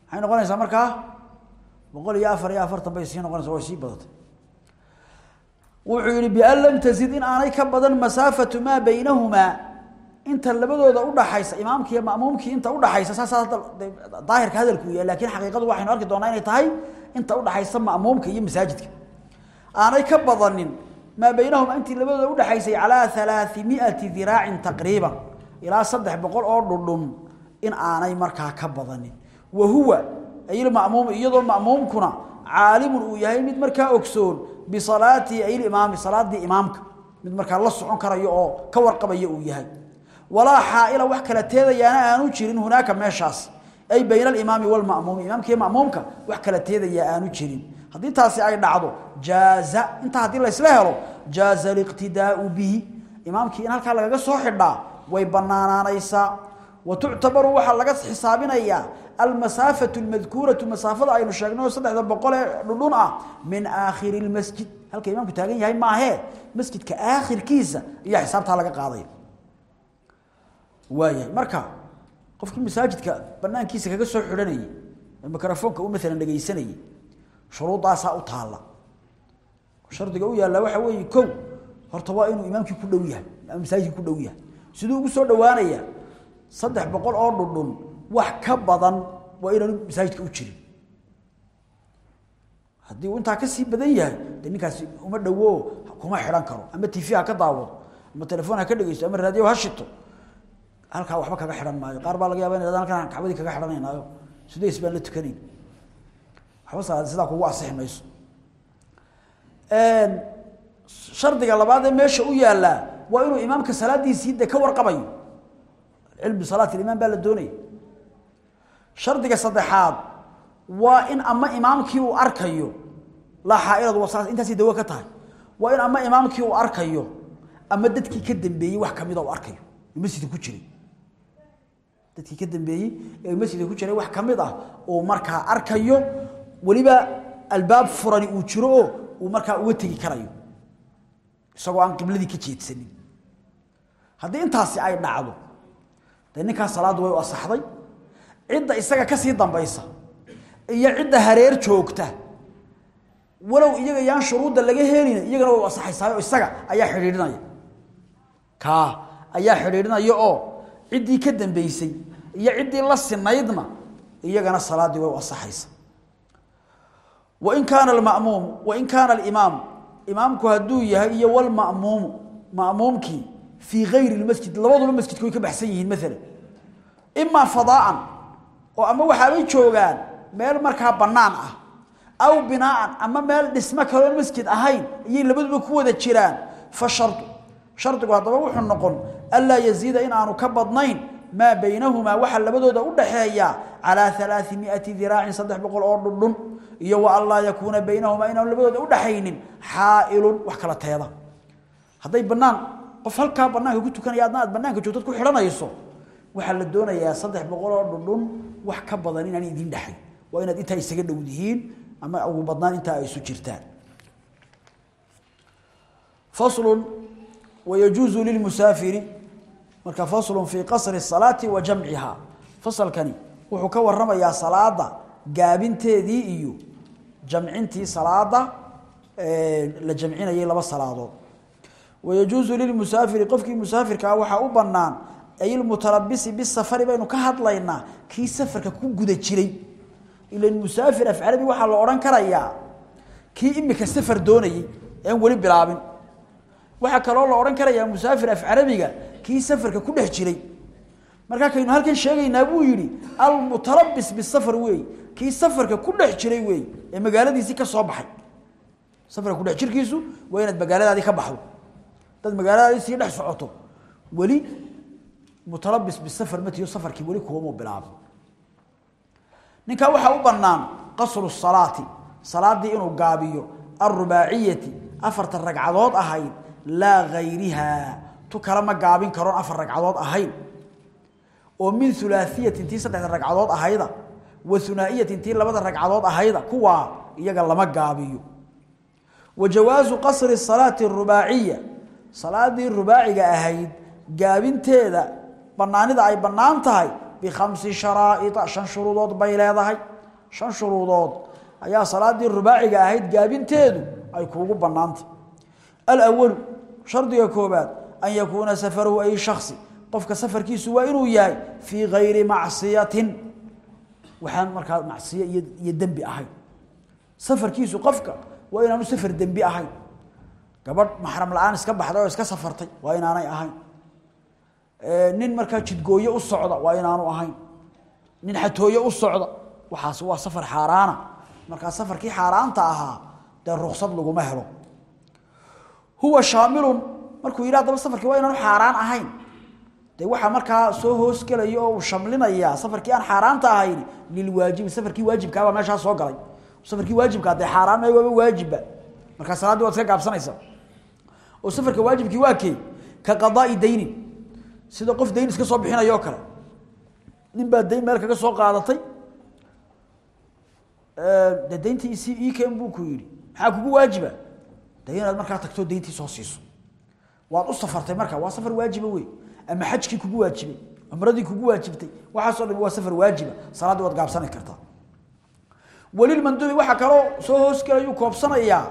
Maxay noqonaysaa markaa boqol iyo bay sii noqonaysa way sii badatay wuxuu yihi bian lam tazid in aanay ka badan masaafatu maa baynahumaa inta labadooda udhaxaysa imaamki iyo ma'muumkii inta udhaxaysa hadda daahirka hadalku yahay laakiin xaqiiqadu waxaynu arki doonaa inay tahay inta udhaxaysa ma'muumka iyo masaajidka. Aanay ka badanin maa baynahuma intii labadooda udhaxaysay calaa halaaثimiati diraacin taqriiban ilaa saddex boqol oo dhudhun in aanay markaa ka badanin. Wa huwa ayilma'muumu iyadoo ma'muumkuna caalimun uu yahay mid markaa ogsoon bisalaatihi ayilimaami salaadii imaamka. Mid markaa la socon karayo oo ka warqabaya uu yahay. Walaa xaaila wax kala teedayaana aanu jirin hunaaka meeshaas. Ay bayna alimaami walma'muumi. Imaamka iyo ma'muumka wax kala teedayaa aanu jirin. Haddii taasi ay dhacdo jaaza intaa haddii laysla helo jaaza liqtidaau bihi. Imaamkii in halkaa lagaga soo xidhaa way banaanaanaysaa wa tuctabaru waxaa laga xisaabinayaa almasaafatu lmadkuuratu masaafada aynu sheegnay saddexda boqol ee dhudhun ah min aakhiri lmasjid halka imaamku taagan yahay maahee masjidka aakhirkiisa iyo xisaabtaa laga qaadaya waayahay marka qofkii masaajidka banaankiisa kaga soo xidhanayay mikrofoonka u maalan dhegaysanayay shuruudaasaa u taalla. Shardiga u yaallaa waxaa weeye kow horta waa inuu imaamkii ku dhow yahay ama masaajidkii ku dhow yahay. Siduu ugu soo dhowaanaya saddex boqol oo dhudhun wax ka badan waa inaanu masaajidka u jirin. Haddii uu intaa ka sii badan yahay de ninkaasi uma dhowo kuma xidhan karo. Ama tv ha ka daawado ama telefoon ha ka dhegeysto ama raadiyo ha shito. Halkaa waxba kaga xidhan maayo. Qaar baa laga yaba ina halkaan kacbadii kaga xidhanaynaayo. Sudays baan la tukanayn waxba salaadi sidaa kugu asixi mayso. Shardiga labaad ee meesha u yaallaa waa inuu imaamka salaadiisii de ka warqabayo. Cilmu salaat imaam baa la doonaya shardiga saddexaad waa in ama imaamkii uu arkayo. Laa xaailadu waa intaasi dawo ka tahay. Waa in ama imaamkii uu arkayo ama dadkii ka dambeeyey wax kamida uu arkayo. Masjidka ku jiray. Dadkii ka dambeeyey ee masjidka ku jiray wax ka mid ah uu markaa arkayo. Weliba albaab furani uu jiro oo uu markaa uga tegi karayo. Isagoo aan qibladii ka jeedsanin. Haddii intaasi ay dhacdo dee ninkaas salaaddu way u asaxday cidda isaga ka sii dambaysa iyo cidda hareer joogta walow iyaga yaan shuruudda laga helin iyagana way u asaxaysaayo isaga ayaa xidhiidhinaya. Kaa ayaa xidhiidhinaya oo ciddii ka dambeysay iyo ciddii la sinaydna iyagana salaaddii way asaxaysa wain kaana alma'muum wain kaana alimaam imaamku hadduu yahay iyo walma'muumu ma'muumkii fii gayri lmasjid labaduba masjidka way ka baxsan yihiin maalan imaa fadaa'an oo ama waxaabay joogaan meel markaa bannaan ah aw binaa'an ama meel dhismo kaloon masjid ahayn ayay labaduba ku wada jiraan. Fa shardu shardigu haddaba wuxuu noqon anlaa yaziida in aanu ka badnayn maa baynahumaa waxa labadooda u dhaxeeya calaa alaaimiati diraacin saddex boqol oo dhundhun iyo wa anlaa yakuuna baynahumaa inaanu labadooda udhaxaynin xaailun wax kala teeda. Hadday banaan qof halkaa banaanka ku tukanaya aad banaanka joogtad ku xidhanayso waxaa la doonayaa saddex boqol oo dhundhun wax ka badan inaan idin dhexay waa inaad intaa isaga dhowdihiin ama ugu badnaan intaa ay isu jirtaan. Faslun wayajuuzu lilmusaafiri marka faslun fii qasri salaati wa jamcihaa fasalkani wuxuu ka waramayaa salaada gaabinteedii iyo jamcintii salaada la jamcinayay laba salaadood. Wayajuuzu lilmusaafiri qofkii musaafirkaa waxaa u banaan ay ilmutalabisi bisafari baynu ka hadlaynaa kii safarka ku guda jiray. Ilan musaafir af carabi waxaa la odhan karayaa kii imika safar doonayey een weli bilaabin. Waxaa kaloo la odhan karayaa musaafir af carabiga kii safarka ku dhex jiray. Markaa kaynu halkan sheegaynaa buu yidhi almutalabis bisafar weey kii safarka ku dhex jiray weey ee magaaladiisii ka soo baxay. Safarka kudhex jirkiisu waa inaad magaaladaadii ka baxdo. Dad magaalada sii dhex socoto. Weli mutalabis bisafar matiyo safarkii weli kuwama bilaabo. Ninkaa waxaa u bannaan qasru salaati salaadii inuu gaabiyo alrubaaciyati afartan ragcadood ahayd laa gayrihaa tu kale ma gaabin karoon afar ragcadood ahayn. Oo min ulaaiyatin tii saddexda ragcadood ahayda wa unaa'iyatin tii labada ragcadood ahayda kuwaa iyaga lama gaabiyo. Wa jawaasu qasri salaati arubaaciya salaadii rubaaciga ahayd gaabinteeda banaanida ay bannaan tahay bikhamsi sharaa'ida shan shuruudood bay leedahay. Shan shuruudood. Ayaa salaadii rubaaciga ahayd gaabinteedu ay kuugu bannaantay alawalu shardiga koobaad an yakuuna safaruhu ay shaksi qofka safarkiisu waa inuu yahay fii gayri macsiyatin. Waxaan markaa macsiyo iyo iyo dembi ahayn. Safarkiisu qofka waa inaanu safar dembi ahayn. Gabadh maxram la'aan iska baxday oo iska safartay waa inaanay ahayn nin markaa jidgooye u socda waa inaanu ahayn. Nin xatooye u socda waxaas waa safar xaaraana. Markaa safarkii xaaraanta ahaa dee ruksad laguma helo. Huwa shaamilun markuu yidhi adaba safarkii waa inaanu xaaraan ahayn. Dee waxaa markaa soo hoosgelaya oo shamlinaya safarkii aan xaaraanta ahayn lilwaajibi safarkii waajibkaabaa meeshaa soo galay. Safarkii waajibkaa dee xaaraan ma waaba waajibba markaa salaaddii waad iska gaabsanaysa oo safarka waajibkii waa kee? Ka qadaai daynin sida qof dayn iska soo bixinayo o kale. Nin baa dayn meel kaga soo qaadatay. De dayntii isi iken buu ku yidhi maxaa kugu waajiba? De inaad markaa tagtoo dayntii soo siiso. Waad u safartay marka waa safar waajiba wey. Ama xajkii kugu waajibay cumradii kugu waajibtay waxaasoo dhami waa safar waajiba. Salaaddii waad gaabsani kartaa. Welilmanduubi waxaa kaloo soo hoosgelayuu koobsanayaa.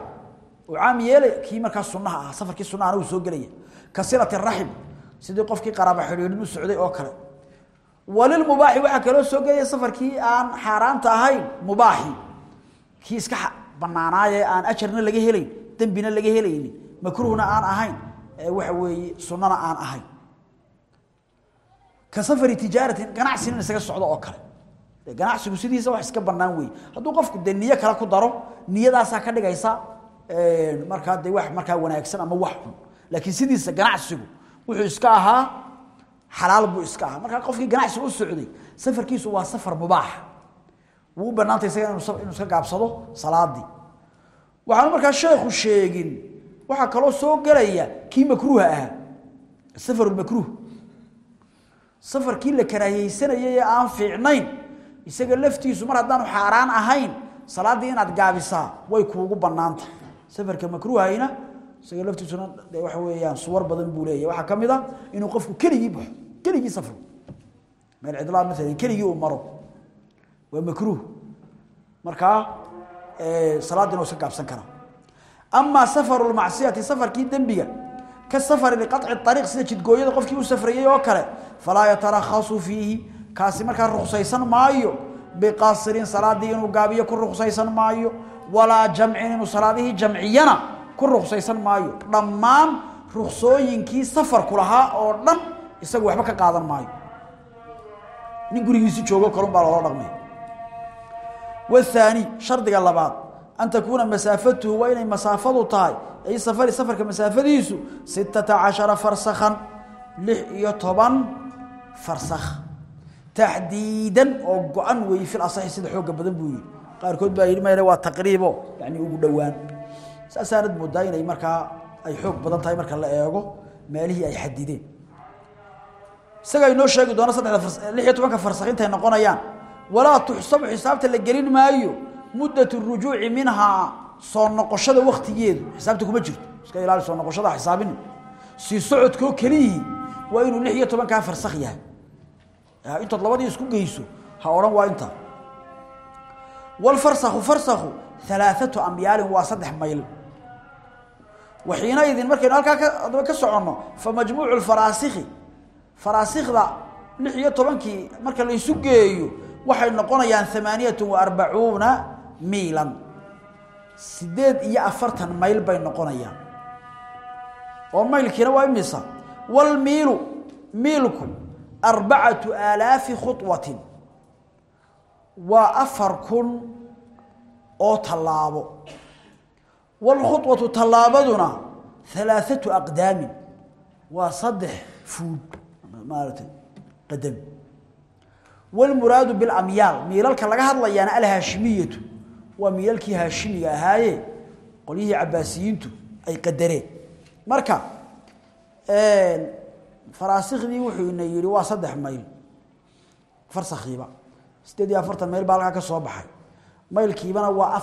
Oo caam yeelay kii markaa sunaha ah safarkii sunahana uu soo gelaya. Ka raxim sidii qofkii qaraaba xidhiidhin u socday oo kale. Walilmubaaxi waxaa kaloo soo gelaya safarkii aan xaaraanta ahayn mubaaxi. Kii iska aan ajarna laga helayn dembina laga helaynin makruhna aan ahayn waxa weeye sunana aan ahayn. Ka safari tijaaratin ganacsinan isaga socdo oo kale. Ganacsigu sidiisa wax iska banaan wey hadduu qofku dee niyo kale ku daro niyadaasaa ka dhigaysa markaa de wax markaa wanaagsan ama wax xun. Laakiin sidiisa ganacsigu wuxuu iska ahaa xalaal buu iska ahaa. Markaa qofkii ganacsiga u socday safarkiisu waa safar mubaax. Wuu u isaga inuu iska gaabsado salaadii. Waxaanu markaa sheekhu sheegin waxaa kaloo soo gelaya kii makruuha ahaa safarulmakruuh safarkii la karaahiyeysanayay ee aan fiicnayn isaga laftiisu mar haddaanu xaaraan ahayn salaaddii inaad gaabisaa way kuugu bannaanta. Safarka makruuhayna isaga laftiisuna de waxa weeyaan suwar badan buu leeyahy waxaa ka mid a inuu qofku keligii baxo keligii safro. Meel cidlaa maalan keligii uu maro. Waa makruuh. Markaa salaaddiina waa iska gaabsan karaa. Amaa safaru lmacsiyati safarkii dembiga ka safari liqaطci ariiq sida jidgooyada qofkii u safrayey oo kale falaa yatarakhasu fiihi. Kaasi markaa ruksaysan maayo. Biqasrin salaadii inuu gaabiyo ku ruksaysan maayo. Walaa jamcin inuu salaadihii ku ruksaysan maayo. Dhammaan ruksooyinkii safarku lahaa oo dhan isagu waxba ka qaadan maayo. Nin gurigiisi joogo kalun baa loola dhaqmay. Wahaani shardiga labaad an takuuna masaafatuhu waa inay masaafadu tahay. Ay safari safarka masaafadiisu sittata cashara farsakhan lix iyo toban farsakh. Taxdiidan oo go-an weeye fil asaxi sida xooga badan buu yihi qaarkood baa yidhi mayne waa taqriibo. Yani ugu dhowaan saasaanad moodaa inay markaa ay xoog badan tahay marka la eego meelihii ay xadideen. Isagaa inoo sheegi doona saddexda tobanka farsakh intay noqonayaan. Walaa tuxsabu xisaabta la gelin maayo muddat rujuuci minhaa soo noqoshada waktigeedu xisaabta kuma jirto. Iska ilaali soo noqoshada xisaabini sii socodkoo keliyihii waa inuu lix iyo tobankaa farsakh yahay. Intood labadii isku geyso ha odhan waa intaa walfarsakhu farsakhu alaaatu amyaalin waa saddex mayl waxiinaidin markaynu halkaa ka adaba ka soconno fa majmuucu faraasikhi faraasikda lix iyo tobankii marka la isu geeyo waxay noqonayaan amaaniyat wa arbacuuna miilan. Sideed iyo afartan mayl bay noqonayaan. Oo maylkiina waa imisa? Walmiilu miilku arbacatu aalaafi khuwatin waa afar kun oo tallaabo waalkhuwatu tallaabaduna alaaatu aqdaamin. Waa saddex fuud maaratay qadam wlmuraadu bilamyaal miilalka laga hadlayaana alhaashimiyatu. Waa miilalkii haashimiga ahaaye qolyihii cabaasiyiintu ay qadareen. Marka faraasikhdii wuxuu ina yihi waa saddex mayl. Farsakiiba sideed iyo afartan mayl baa halkaa ka soo baxay. Maylkiibana waa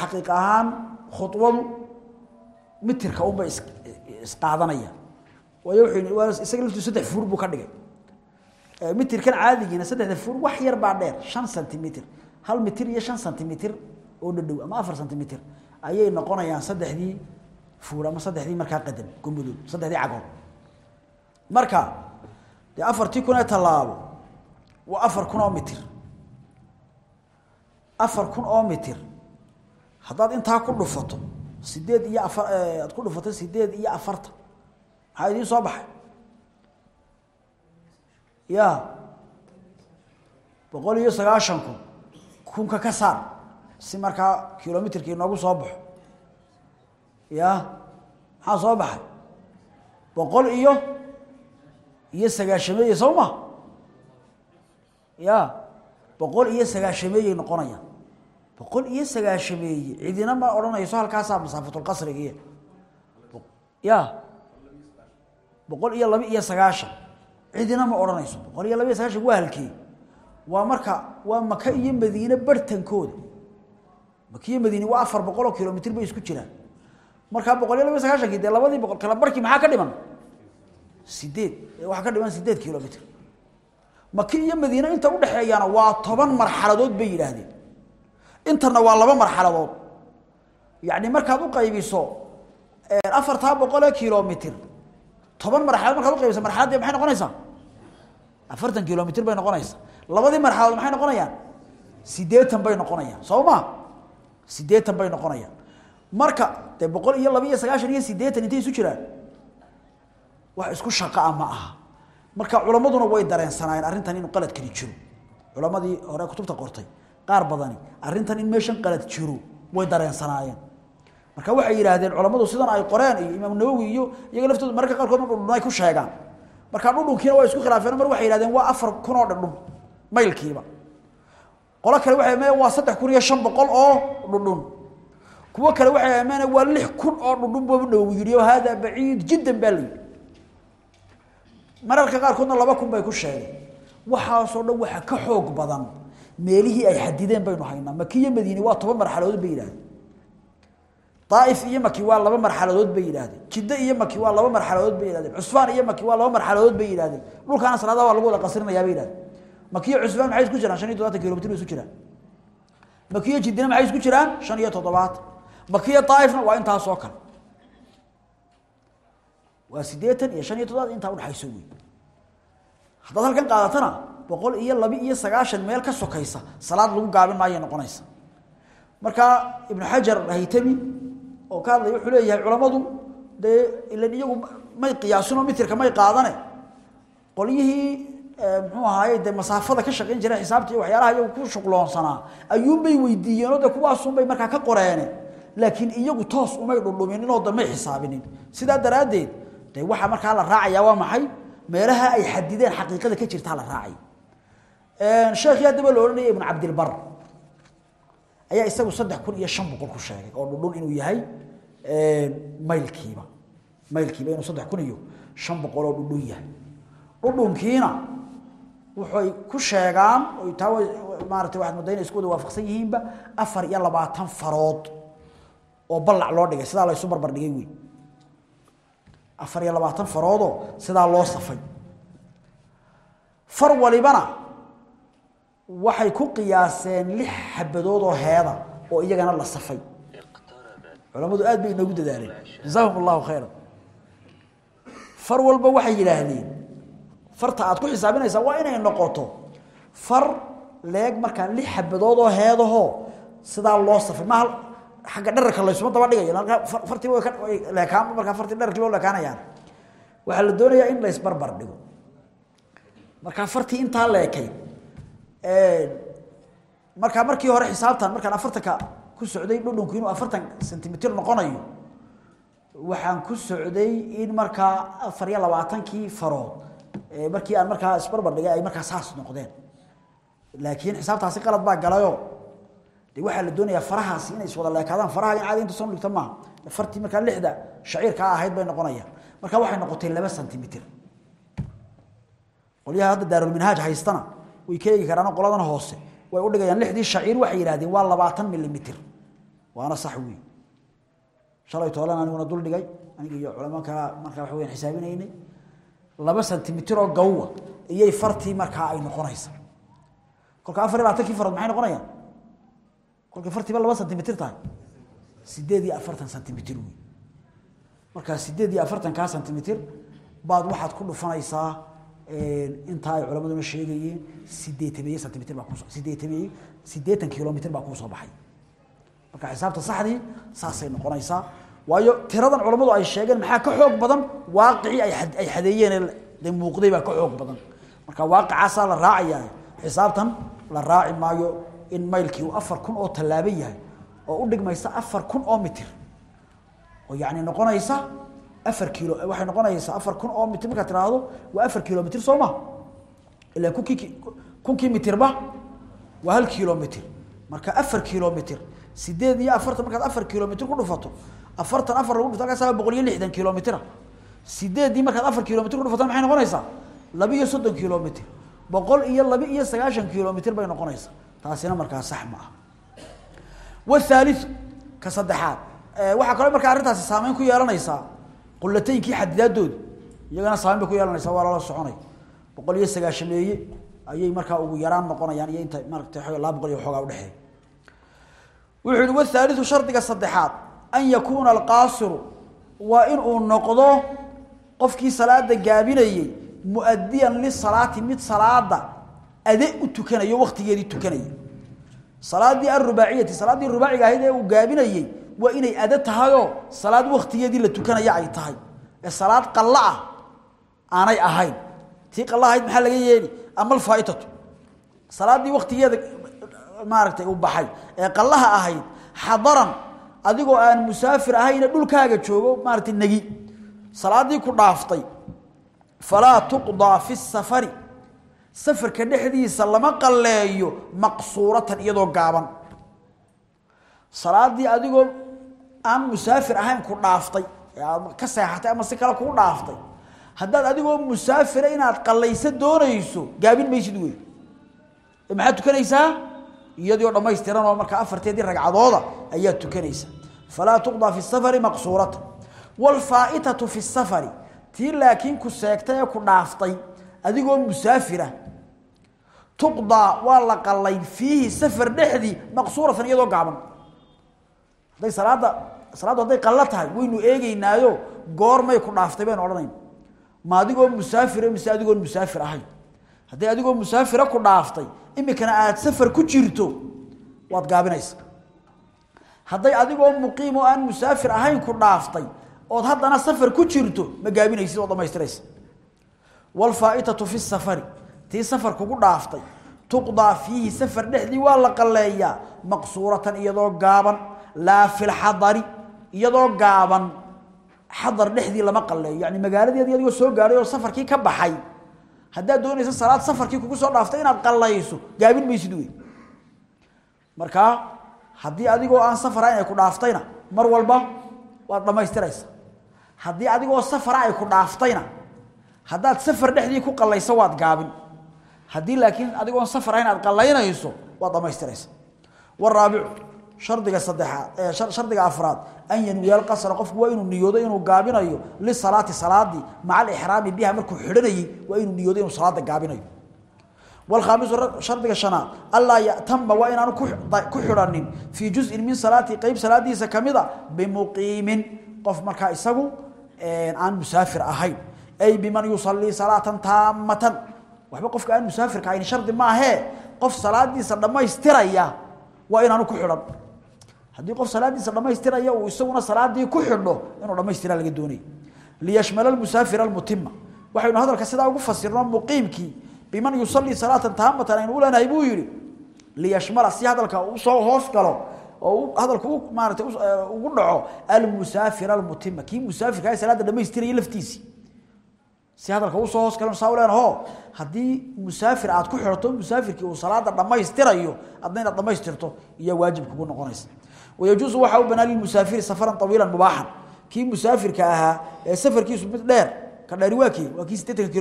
xaqiiq ahaan khuwadu mitirka unbay isqaadanaya waayo wuxuu isaga laftu saddex fuur buu ka dhigay. Mitirkan caadigiina saddexda fuur wax yar baa dheer shan centimitr hal mitir iyo shan centimitr oo dhadhow ama afar centimitr ayay noqonayaan saddexdii fuur ama saddexdii markaa qadam gombadood saddexdii cagood marka dee afartii kun ee tallaabo waa afar kun oo mitir. Afar kun oo mitir haddaad intaa ku dhufato sideed iyo afar aad ku dhufato sideed iyo afartan maxaa idiin soo baxay? Ya. Boqol iyo sagaashan kun kunka ka saar si markaa kilomitrki inoogu soo baxo. Ya. Maxaa soo baxay? Boqol iyo iyo sagaashameeye soo ma? Ya. Boqol iyo sagaashameeyey noqonayaan boqol iyo sagaashameeye cidina ma odhanayso halkaasaa masaafatulqasrigiiy ya. Boqol iyo laba iyo sagaashan cidina ma odhanayso. Boqol iyo laba iyo sagaashan waa halkee waa marka waa maka iyo madiine barhtankooda maka iyo madiine waa afar boqol oo kilomitr bay isku jiraan. Markaa boqol iyo laba iyo sagaashankii dee labadii boqol kala barhkii maxaa ka dhiman? Sideed. Waxaa ka dhiman sideed kilomitr maki iyo madiine inta udhexeeyaana waa toban marxaladood bay yidhaahdeen intana waa laba marxaladood yacni markaad u qaybiso afartaa boqol ee kilomitr toban marxaladood markaad uqaybiso marxaladdii maxay noqonaysaa? Afartan kilomitr bay noqonaysaa. Labadii marxaladood maxay noqonayaan? Sideetan bay noqonayaan. Soo ma? Bay noqonayaan. Marka dee boqol iyo isu jiraan wax isku shaqaa ma aha. Marka culammaduna way dareensanaayeen arrintan inuu qaladkani jiro. Culamadii hore kutubta qortay qaar badani arrintan in meeshan qalad jiro way dareensanaayeen marka waxay yidhaahdeen culammadu sidan ay qoreen iyo imaam nawowi iyo iyaga laftooda mararka qaarkood ma dhudhun ay ku sheegaan. Marka dhudhunkiina waa isku khilaafeen mar waxay yidhahdeen waa afar kun oo dhudhun maylkiiba. Qolo kale waxay ameen waa saddex kun iyo shan boqol oo dhudhun. Kuwo kale waxay ameen waa lix kun oo dhudhun buu nawowi yidhi hada baciid jiddan yidhi. Mararka qaarkoodna laba kun bay ku sheegeen. Waxaasoo dhan waxa ka xoog badan meelihii ay xadideen baynu haynaa. Maki iyo madiine waa toban marxaladood bay yidhahdeen. Daaif iyo maki waa laba marxaladood bay yidhahdeen. Jiddo iyo maki waa laba marxaladood bay yidhahdeen. Cusfaan iyo maki waa laba marxaladood bay yidhahdeen. Dhulkaana salaadaha waa lagu wada qasrinayaa bay yidhahdeen. Maki iyo cusfaan maxay isku jiraan? Shan iyo todobaatan kilomitr bay isku jiraan. Maki iyo jiddina maxay isku jiraan? Shan iyo toddobaatan. Maki iyo daaifna waa intaasoo kale. Waa sideetan iyo shan iyo toddobaatan intaa udhaxayso wey haddaad halkan qaadatana boqol iyo laba iyo sagaashan meel ka sokaysa salaad lagu gaabin maayo noqonaysa. Marka ibnu xajar haytami oo ka hadlaya wuxuu leeyahay culammadu dee ilan iyagu may qiyaasinoo mitirka may qaadane. Qolyihii muxuu ahaaye dee masaafada ka shaqayn jira xisaabta iyo waxyaalaha iyagu ku shuqloonsanaa ayuunbay weydiiyeenoo dee kuwaasunbay markaa ka qoreene. Laakiin iyagu toos umay dhudhuminin oo damay xisaabinin. Sidaa daraaddeed dee waxaa markaa la raacayaa waa maxay? Meelaha ay xadideen xaqiiqada ka jirtaa la raacay sheekhi haddaba la odhanaya ibnu cabdilbar ayaa isagu saddex kun iyo shan boqol ku sheegay oo dhudhun inuu yahay maylkiiba. Maylkiiba inuu saddex kun iyo shan boqol oo dhudhun yahay. Dhudhunkiina waxay ku sheegaan oy taa maarata waxaad moodaa inay isku wada waafaqsan yihiinba afar iyo labaatan farood oo ballac loo dhigay. Sidaa la barbar dhigay wey afar iyo labaatan faroodoo sidaa loo safay. Far walibana waxay ku qiyaaseen lix xabadood oo heeda oo iyagana la safay. Culamadu aad bay inoogu dadaaleen. Jazaahum allahu khayra far walba waxay yidhaahdeen farta aad ku xisaabinaysaa waa inay noqoto. Far leeg markaa lix xabadood oo heedahoo sidaa loo safay. Maaha agga dherarka laysuma daba dhigayo fartiiba way leekaanba markaa fartii dherarkiiba leekaanayaan. Waxaa la doonayaa in laysbarbar dhigo. Markaa fartii intaa leekay markaa markii hore xisaabtan markaan afartanka ku socday dhudhunku inuu afartan sentimitir noqonayo waxaan ku socday in markaa afar iyo labaatankii farood markii aan markaa isbarbar dhigay ay markaa saas noqdeen. Laakiin xisaabtaasi qalad baa galayo. De waxaa la doonayaa farahaasi inay iswada leekaadaan. Faraha caadi inta soo dhigta maaha. Fartii markaa lixda shaciirkaa ahayd bay noqonayaan. Marka waxay noqotay laba sentimitir. Qolyaha hadda daarulminhaaj haystana way ka eegi karaan qoladan hoose. Way u dhigayaan lixdii shaciir waxay yidhahdeen waa labaatan milimitir waana sax wey shalay toolan aniguna dul dhigay. Aniga iyo culamanka markaa waxa weyaan xisaabinaynay. Laba sentimitir oo gawwa iyay fartii markaa ay noqonaysa. Kolka afar iyo labaatankii farood maxay noqonayaan? Kolkay fartiiba laba sentimitir tahay. Sideed iyo afartan sentimitir wey baad waxaad ku dhufanaysaa intaa ay culamaduna sheegayeen sideetameeye sentimitir baa kuso sideetameeye sideetan kilomitr baa kuusoo baxay. Marka xisaabta saxdii saasay noqonaysaa. Waayo tiradan culammadu ay sheegeen maxaa ka xoog badan? Waaqicii ay xadeeyeen de muuqday baa ka xoog badan. Marka waaqicaasaa la raacayaa. Xisaabtan la raaci maayo in maylkii uu afar kun oo tallaabo yahay oo u dhigmaysa afar kun oo mitir. Oo yacni noqonaysa afar kilo. Waxay noqonaysaa afar kun oo mitir. Markaad tiraahdo waa afar kilomitr soo ma? Ilaa kunkii kunkii waa hal kilomitr marka afar kilomitr sideed iyo afartan markaad afar kilomitr ku dhufato afartan afar lagu dhufto halkaas boqol iyo lixdan kilomitr sideeddii markaad afar kilomitr ku dhufato maxay noqonaysaa? Laba iyo soddon kilomitr boqol iyo laba iyo sagaashan kilomitr bay noqonaysaa. Taasina markaa sax ma ah wathaliu ka saddexaad. Waxaa kaloo markaa arrintaasi saameyn ku yeelanaysaa qulateynkii xadidaadooda iyagana saameyn bay ku yeelanaysaa waa lala soconay. boqol iyo sagaashameeye ayay markaa ugu yaraan noqonayaan iyo inta maarata laba boqol iyo waxoogaa udhexeeya wuxuu yihi wathaaliu shardiga saddexaad an yakuuna alqaasiru waa in noqdo qofkii salaada gaabinayey muadiyan lisalaati mid salaada ade u tukanayo waktigeedii tukanaya salaadii arubaaciyati salaaddii rubaaciga ahayd ee uu gaabinayey waa inay ade tahayoo salaad waktigeedii la tukanaya ay tahay. Ee salaad qalla ah aanay ahayn. Tii qalla ahayd maxaa laga yeeli? Ama alfaaitatu salaaddii waktigeeda maaragtay u baxay. Ee qallaha ahayd xadaran adigoo aan musaafir ahayne dhulkaaga joogo maaragtay negi. Salaaddii ku dhaaftay falaa tuqdaa fi safari. Safarka dhexdiisa lama qalleeyo maqsuuratan iyadoo gaaban. Salaaddii adigoo aan musaafir ahayn ku dhaaftay. Ka seexatay ama si kale kuu dhaaftay. Haddaad adigoo musaafira inaad qallayso doonayso gaabin maysid wey maxaad tukanaysaa? Iyadoo dhammaystiran oo markaa afarteedii ragcadooda ayaad tukanaysaa. Falaa tuqdaa fi safari maqsuuratan. Waalfaa'itatu fi safari tii laakiin ku seegtay ee ku dhaaftay adigoo musaafira tuqdaa waa la qallayn fiihi safar dhexdii maqsuuratan iyadoo gaaban. Hadday salaadda salaaddu hadday qallo tahay waynu eegeynaayo goormay ku dhaaftay baynu odhanayn. Ma adigoo musaafira mise adigoon musaafir ahayn hadday adigoo musaafira ku dhaaftay imikana aada safar ku jirto waad gaabinaysa hadday adigoo muqiim oo aan musaafir ahayn ku dhaaftay ood haddana safar ku jirto ma gaabinaysid oo dhamaystiraysa waalfaa'itatu fi safari tii safar kugu dhaaftay tuqdaa fiihi safar dhexdii waa la qalleeyaa maqsuuratan iyadoo gaaban laa fi iyadoo gaaban xadar dhexdii lama qalleeyo. Yani magaaladeedii adigoo soo gaadhay oo safarkii ka baxay. Haddaad doonaysa salaad safarkii kugu soo dhaaftay inaad qallayso gaabin maysid wey markaa haddii adigoo aan safar ahayn ay ku dhaaftayna mar walba waad dhammaystiraysa haddii adigoo safara ay ku dhaaftayna haddaad safar dhexdii ku qallayso waad gaabin. Haddii laakiin adigoon safar ahayn aad qallaynayso waad dhammaystiraysa waraabicu shardiga saddexaad ee shardiga afraad an yanwiya alqasra qofku waa inuu niyoodo inuu gaabinayo lisalaati salaadii maca alixraami biha markuu xidhanayey waa inuu niyoodo inuu salaada gaabinayo. Wlkhaamisu shardiga shanaad anlaa yatama waa inaanu ku xidhanin fii juzin min salaatii qeyb salaadiisa kamida bimuqiimin qof markaa isagu aan musaafir ahayn. Ay biman yusalii salaatan taamatan waxba qofka aan musaafirka ahayn shardi maahee qof salaadiisa dhammaystiraya waa inaanu ku xidhan haddii qof salaadiisa dhameystiraya uu isaguna salaadii ku xidho inuu dhameystira laga doonay. Liyashmal almusafir almutimma. Waxaynu hadalka sidaa ugu fasirno muqiimkii biman yusalli salaatan taamatan aynu ulanahay buu yidhi liyashmala si hadalka uu soo hoos galo oo hadalku maaragtay ugu dhaco almusaafir almutima kii musaafirka ah salaada dhamaystiraya laftiisii si hadalka u soo hoos galan saa leenaho haddii musaafir aad ku xirto musaafirkii uu salaada dhammaystirayo adna inaad iyo waajib kugu noqonaysa wayajuusu waxaa u banaan lilmusaafiri safaran طawiila mubaaxan kii musaafirka ahaa ee safarkiisu mid dheer ka dheeri waa kii waa kii siddeetanka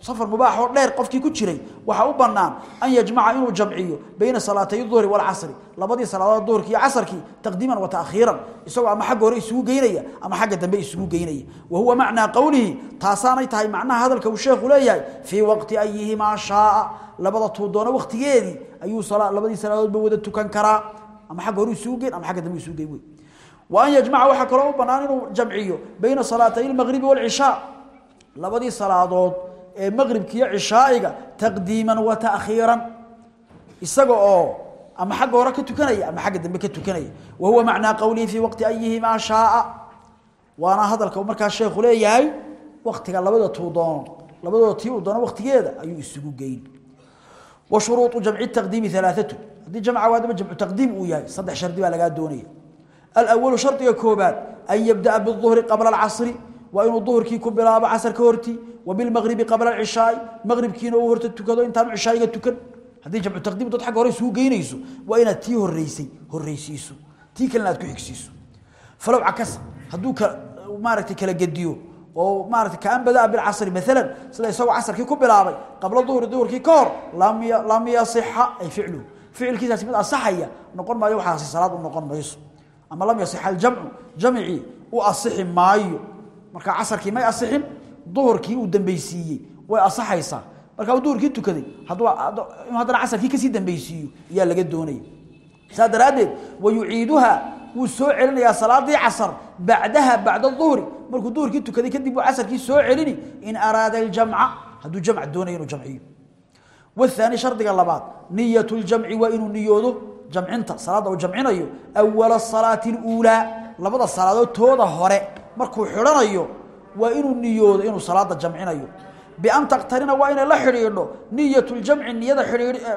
safar mubaax oo dheer qofkii ku jiray waxaa u banaan an yajmaca inuu jamciyo bayna salaatay duhri walcasri labadii salaadood duhurkii iyo casarkii taqdiiman wa taakhiiran isagoo ama xagga hore isugu geynaya ama xagga dambe isugu geynaya. Wa huwa macnaa qowlihi taasaanay tahay macnaha hadalka uu sheekhu leeyahay fii waqti ayihimaa shaaa labada tuudoono waqtigeedii ayuu labadii salaadoodba wada tukan karaa ama xagga hore isugu geyn ama xagga dambe isugu geyn wey. Wa an yajmaca waxaa kaloo u banaan inuu jamciyo bayna ee maqribka iyo cishaa'iga taqdiiman wa ta'khiiran. Isaga oo ama xagga hore ka tukanaya ama xagga dambe ka tukanaya. Wa huwa macnaa qowlihi fii waqti ayihimaa shaaa waana hadalka markaa sheekhu leeyahay waktiga labada tuu doono tii uu doono waktigeeda ayuu isugu geyn. Wa shuruuطu jamci taqdiimi alaaatu haddii jamca waadaba jamcu taqdiim uu yahay saddex shardi baa lagaa doonaya. Alawalu shardiga koobaad an yabda'a biduhri qabla alcasri waa inuu duhurkii ku bilaabo casar ka hortii wa bilmaqribi qabla alcishaai maqribkiina uu horta tukado intaanu cishaayiga tukan. Haddii jamcu taqdiim dad xagga hore isugu geynayso waa inaad tii horeysay horreysiiso tii kalena aad ku xigsiiso falow cakasa hadduu maaragtay kala gediyo oo maaragtay kaan badaa bilcasri maalan sida isagoo casarkii ku bilaabay qabla duhri duhurkii ka hor lam yasixa ay ficluhu ficilkiisaasi mid asaxaya noqon maayo waxaasi salaad u noqon mayso. Ama lam yasixa aljamcu jamcii u asixi maayo marka casarkii may asixin duhurkii uu dambeysiiyey way asaxaysaa marka uu duhurkii tukaday hadduu haddana casarkii kasii dambeysiiyo ayaa laga doonaya saa daraaddeed wayuciiduha wuu soo celinayaa salaadii casar bacdaha bacda duhri markuu duhurkii tukaday kadib uu casarkii soo celini in araada aljamca hadduu jamc doonayo inuu jamciyo والثاني شرطiga labaad نية الجمع waa inuu niyoodo jamcinta salaada uu jamcinayo أول الصلاaة الأولى labada salaadood tooda hore markuu xidhanayo waa inuu niyoodo inuu salaada jamcinayo بأn تqtarina waa inay la xidhiidho نية الجمع niyada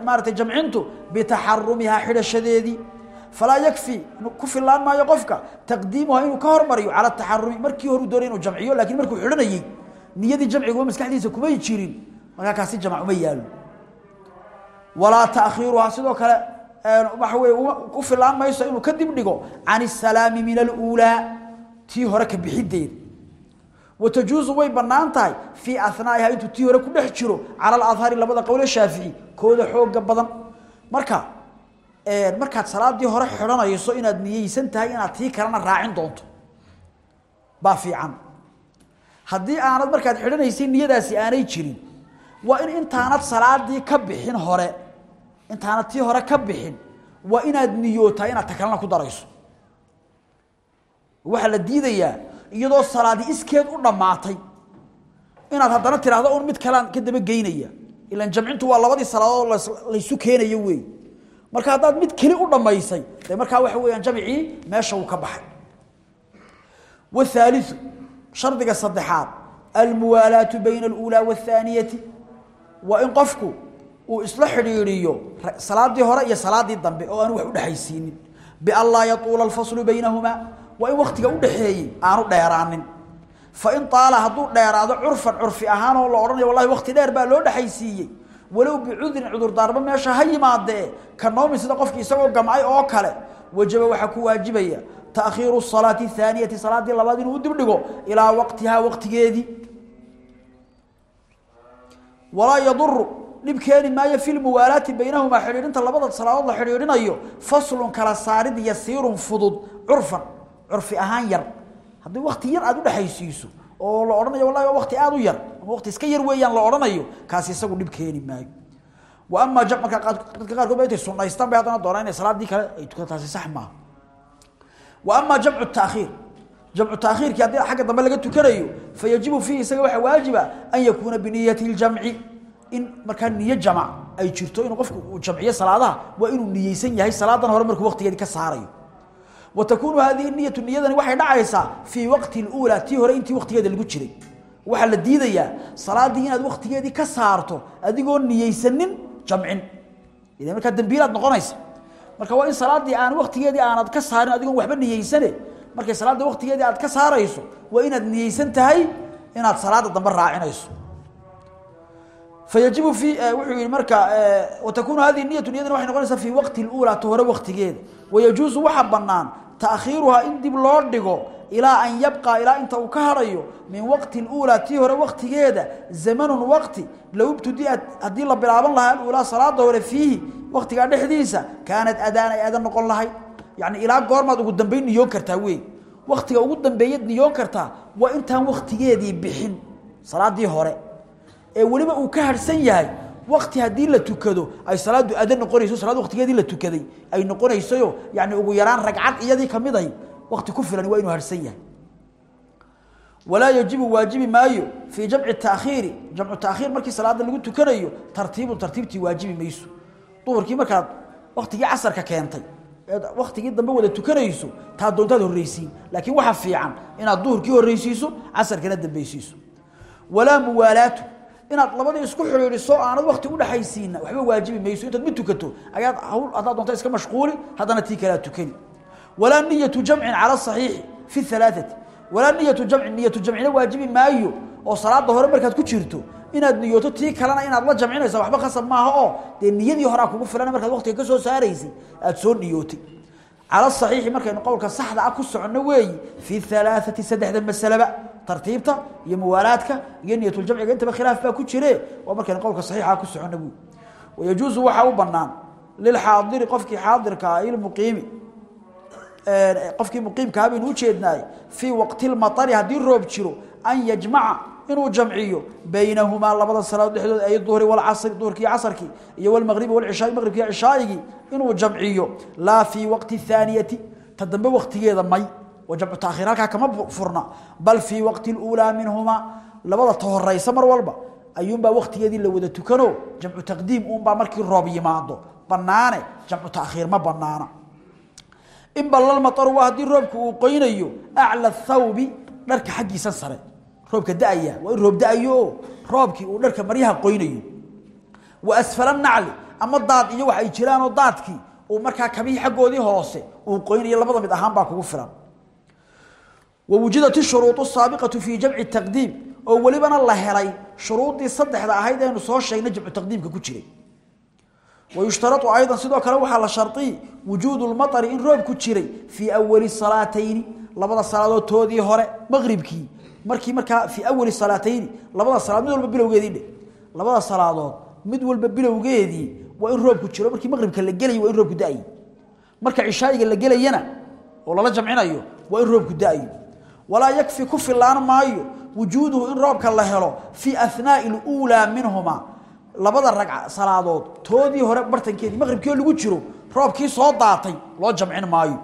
maarata jamcintu بتaxarumihaa xidhashadeedii falaa yakفي ku filaan maayo qofka تaqdiimuha inuu ka hormariyo calى التaxarumi markii hore u doonay inuu jamciyo lakin markuu xidhanayey niyadii jamciguba maskaxdiisa kumay jirin markaa kaasi jamc uma yaalo walaa taakhiiruhaa sidoo kale waxa wey u filaan mayso inuu ka dib dhigo can isalaami min aluulaa tii hore ka bixideeda watajuusu way bannaan tahay fii anaaiha intuu tii hore ku dhex jiro cala aladhari labada qowle shaafici kooda xooga badan. Marka markaad salaadii hore xidhanayso inaad niyeysan tahay inaad tii kalena raacin doonto. Baa fiican. Haddii aanad markaad xidhanaysay niyadaasi aanay jirin waa in intaanad salaadii ka bixin hore intaanad tii hore ka bixin waa inaad niyootaa inaad ta kalena ku darayso waxaa la diidayaa iyadoo salaadi iskeed u dhammaatay inaad haddana tiraahdo un mid kalean ka daba geynaya ilan jamcintu waa labadii salaadood laysu keenayo wey marka haddaad mid keli u dhammaysay dee markaa waxa weeyaan jamcii meesha uu ka baxay والثالث شرطiga saddexaad almuwaalaatu bayna اlأulى والثaaniyati waa in qofku uu isla xidhiidhiyo salaadii hore iyo salaadii dambe oo aanu wax udhexaysiinin bian laa yatuula alfaslu baynahumaa waa in waktiga udhaxeeyey aanu dheeraanin. Fain aala hadduu dheeraado curfan curfi ahaanoo la odhanayo wallahi wakti dheer baa loo dhexaysiiyey. Walow bicudrin cudurdaarba meesha ha yimaadee ka sida qofki isagoo gamcay oo kale wajaba waxaa ku waajibaya taakhiiru salaati ahaaniyati salaadii labaad inuu dib dhigo ilaa waqtihaa waqtigeedii. Walaa yaduru dhib keeni maayo fi lmuwaalaati baynahumaa xidhiidhinta labada salaadood la xidhiidhinayo faslun kala saarid yasiirun fudud curfan curfi ahaan yar. Haddii wakti yar aada udhexaysiiso oo la odhanayo wallahi waa wakti aada u yar. Ama wakti iska yar weeyaan la odhanayo kaasi isagu dhib keeni maayo. Wa amaa jam markaa dadka qaarkood ba intay sunaystaan bay haddana doonaan inay salaadii kale ay tukan taasi sax maaha wa amaa jamcu taakhiir jamcu taakhiirkii haddii xagga dambe laga tukanayo fayajibu fiihi isaga waxaa waajiba an yakuuna biniyati ljamci in markaa niyo jamac ay jirto inuu qofku uu jamciyo salaadaha waa inuu niyeysan yahay salaadan hore markuu waqtigeedii ka saarayo takuunu hadihi niyatu niyadani waxay dhacaysaa fii waqti اuulaa tii hore intii waqtigeeda lagu jiray. Waxaa la diidayaa salaadii inaad waqtigeedii ka saarto adigoo niyeysanin jamcin. Idan marka dambiilaad noqonaysa. Marka waa in salaadii aan waqtigeedii aanad ka saarin adigoon waxba niyeysane markay salaada waqtigeedii aad ka saarayso waa inaad niyeysan tahay inaad salaada dambe raacinayso fayajibu eh, wuxuu yihi marka eh, watakunu hadihi niyatu niyadana waxay noqonaysaa fi waqti اlula ta hore waqtigeeda wayajuusu waxaa banaan taakhiiruhaa in dib loo dhigo ilaa an yabqaa ilaa inta uu ka harayo min waqti اlula tii hore waqtigeeda zamanun waqti. Low ibtudiat haddii la bilaaban lahaa alula salaada hore fiihi waqtigaa dhexdiisa kaanad adaan ay adan noqon lahayd yani ilaa goormaad ugu dambeyn niyoon kartaa wey waqtiga ugu dambeeyaed niyoon kartaa waa intaan waqtigeedii bixin salaadii hore ee weliba uu ka harsan yahay waqti haddii la tukado ay salaadu adan noqonayso salaad waqtigeedii la tukaday ay noqonaysayo yani ugu yaraan ragcad iyadii ka mid ahay waqti ku filan waa inuu harsan yahay. Walaa yajibu waajibi maayo fii jamci taakhiiri jamcu taakhiir markii salaada lagu tukanayo tartiibu tartiibtii waajibi mayso. Duhurkii markaad waqtigii casarka keentay eed waqtigii dambe wada tukanayso taa doontaad horreysiin laakiin waxa fiican inaad duhurkii horreysiiso casarkana dambeysiiso walaa muwaalaatu inaad labadii isku xidhiidhiso aanad waqti udhaxaysiina waxba waajibi mayso. Intaad mid tukato ayaad hawl haddaad doonta iska mashquuli haddana tii kalea tukani. Walaa niyatu jamcin cala asaxiixi fi halaaثati walaa niyatu jamcin niyatu jamcina waajibi maayo oo salaada hore markaad ku jirto inaad niyooto tii kalena inaad la jamcinaysa waxba khasab maaha oo dee niyadii horaa kugu filan markaad waqtiga ka soo saaraysay aad soo niyootay. Cala asaxiixi markaynu qowlka saxda ah ku soconno weeyi fi halaaثati saddexda masaleba tartiibta iyo muwaalaadka iyo niyatuljamciga intaba khilaaf baa ku jire waa markaynu qowlka saxiixa ku soconno buui wayajuusu waxaa u banaan lilxaadiri qofkii xaadirka ah ilmuqiimi qofkii muqiimkaha baynu ujeednaay fii waqti lmaari haddii roob jiro an yajmaca inuu jamciyo baynahumaa labada salaadood dhexdood ay duhri walcasri duhurkii casarkii iyo walmaqribi walcishaai maqribkii cishaaigii inuu jamciyo. Laa fii waqti thaaniyati ta waqtigeeda may oo jamcu taakhiir halkaa kama furna. Bal fii waqti اluulaa minhumaa labada ta horeysa mar walba ayuunbaa waqtigeedii la wada tukano jamcu taqdiim uunbaa markii roob yimaado. Banaane jamcu taakhiir ma banaana in ballalmataru waa haddii roobku uu qoynayo acla thawbi dharka xaggiisa sare. Roobka da'aya waa roob da'ayo. Oo roobkii uu dharka maryaha qoynayo. Wa asfala nacli ama daad iyo wax ay jiraanoo daadkii uu markaa kugu filan wawujidat shuruud saabiqatu fii jamci taqdiim oo welibana la helay shuruudii saddexda ahayd eenu soo sheegnay jamcu taqdiimka ku jiray wayushtarau ayda sidoo kale waxaa la shari wujuud lmaطri in roob ku jiray fii wali salaatayni labada salaadood toodii hore maqribkii markii markaa fii awali salaatayni labada salaad mid walba bilowgeedii dhe labada salaadood mid walba bilowgeedii waa in roob ku jiro markii maqribka la gelayy waa in roobku da'yo marka cishaa'iga la gelayana oo lala jamcinayo walaa yakfi ku filaan maayo wujuuduhu in roobka la helo fii ahnaa'i اluulaa minhumaa labada ragca salaadood toodii hore bartankeedii maqribkii lagu jiro roobkii soo daatay loo jamcin maayo.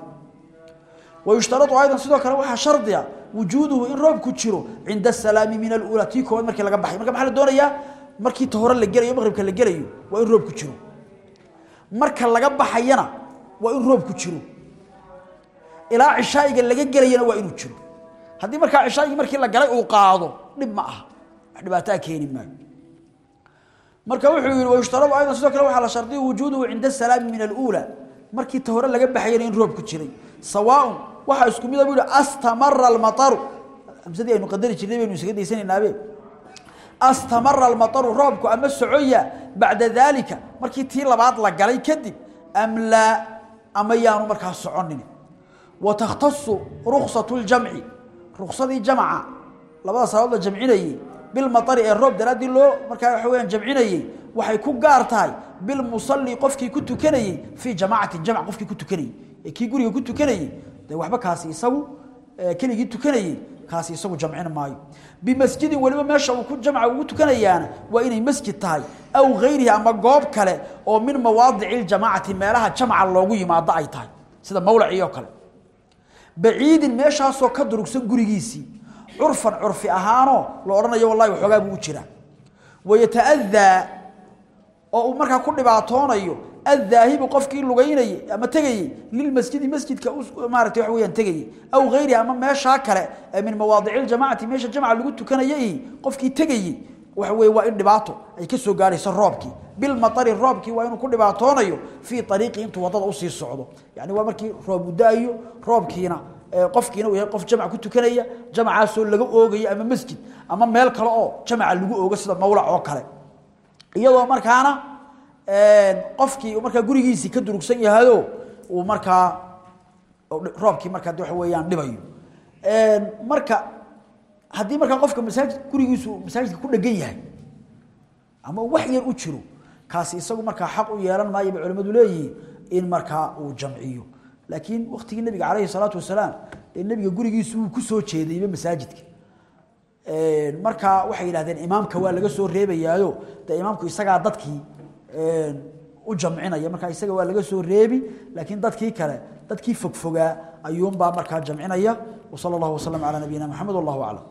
Wayushtarau aydan sidoo kale waxaa shardiga wujuuduhu in roobku jiro cinda asalaami min aluulaa tii koowaad markii laga baxay. Marka maxaa la doonayaa? Markii ta hore la gelayo maqribka la marka laga baxayana waa in roobku jiro. Ilaa cishaa'iga laga gelayana waa inuu jiro haddii markaa cishaaigii markii la galay uu qaado dhib ma aha. Wax dhibaataa keeni maayo. Marka wuxuu yihi wayushtarau aydan sidoo kale waxaa la shardiya wujuuduhu cinda asalaami min aluulaa markii ta hore laga baxayana in roobku jiray. Sawaaun waxaa isku mida bu yihi astamara almataru. Amsadii aynu qadari jirnay baynu isaga daysanaynaabee. Astamara almataru roobku ama socoya bacda daalika. Markii tii labaad la galay kadib am laa ama yaanu markaa soconin wa takhtasu ruksatu ljamci ruksadii jamca labada salaadood la jamcinayey bilmaari ee roob daraaddii loo markaa waxa weyaan jamcinayey waxay ku gaar tahay bilmusalli qofkii ku tukanayey fii jamaacati jamc qofkii ku tukanayey. Ee kii guriga ku tukanayey dee waxba kaasi isagu keligii tukanayey kaasi isagu jamcin maayo. Bimasjidin weliba meesha uu ku jamca ugu tukanayaana waa inay masjid tahay aw gayrihi ama goob kale oo min mawaadici ljamaacati meelaha jamca loogu yimaado ay tahay. Sida mawlacii oo kale baciidin meeshaasoo ka durugsan gurigiisii. Curfan curfi ahaanoo la odhanayo wallahi waxoogaa buu u jiraa wayata'adaa oo uu markaa ku dhibaatoonayo addaahibu qofkii lugaynayey ama tegayey lilmasjidi masjidka maarata waxa weyaan tegayey aw gayrihi ama meeshaa kale ee min mawaadici ljamacati meesha jamca lagu tukanayay qofkii tegayey waxa weeye waa in dhibaato ay ka soo gaarayso roobkii. Bilmatari roobkii waa inuu ku dhibaatoonayo fii ariiqi intuu waddada u sii socdo. Yani waa markii roob udaayo roobkiina qofkiina uu yahay qof jamc ku tukanaya jamcaasoo laga oogayo ama masjid ama meel kale oo jamca lagu oogo sida mawlac oo kale. Iyadoo markaana qofkii markaa gurigiisii ka durugsan yahayo uu markaa roobkii markaa waxa weeyaan dhibayo. Marka haddii markaa qofka masaajid gurigiisu masaajidka ku dhegan yahay ama wax yar u jiro kaasi isagu markaa xaq u yeelan maayo culimmadu leeyihiin in markaa uu jamciyo. Laakiin waktigii nabiga calayhi salaatu wasalaam ee nabiga gurigiisu wuu ku soo jeedayba masaajidka. Markaa waxay yidhahdeen imaamka waa laga soo reebayaayo. Dee imaamku isagaa dadkii u jamcinaya markaa isaga waa laga soo reebi laakiin dadkii kale dadkii fogfogaa ayuunbaa markaa jamcinaya. Wsal اllah wslm calى nabiyina mxamed wallah aclam.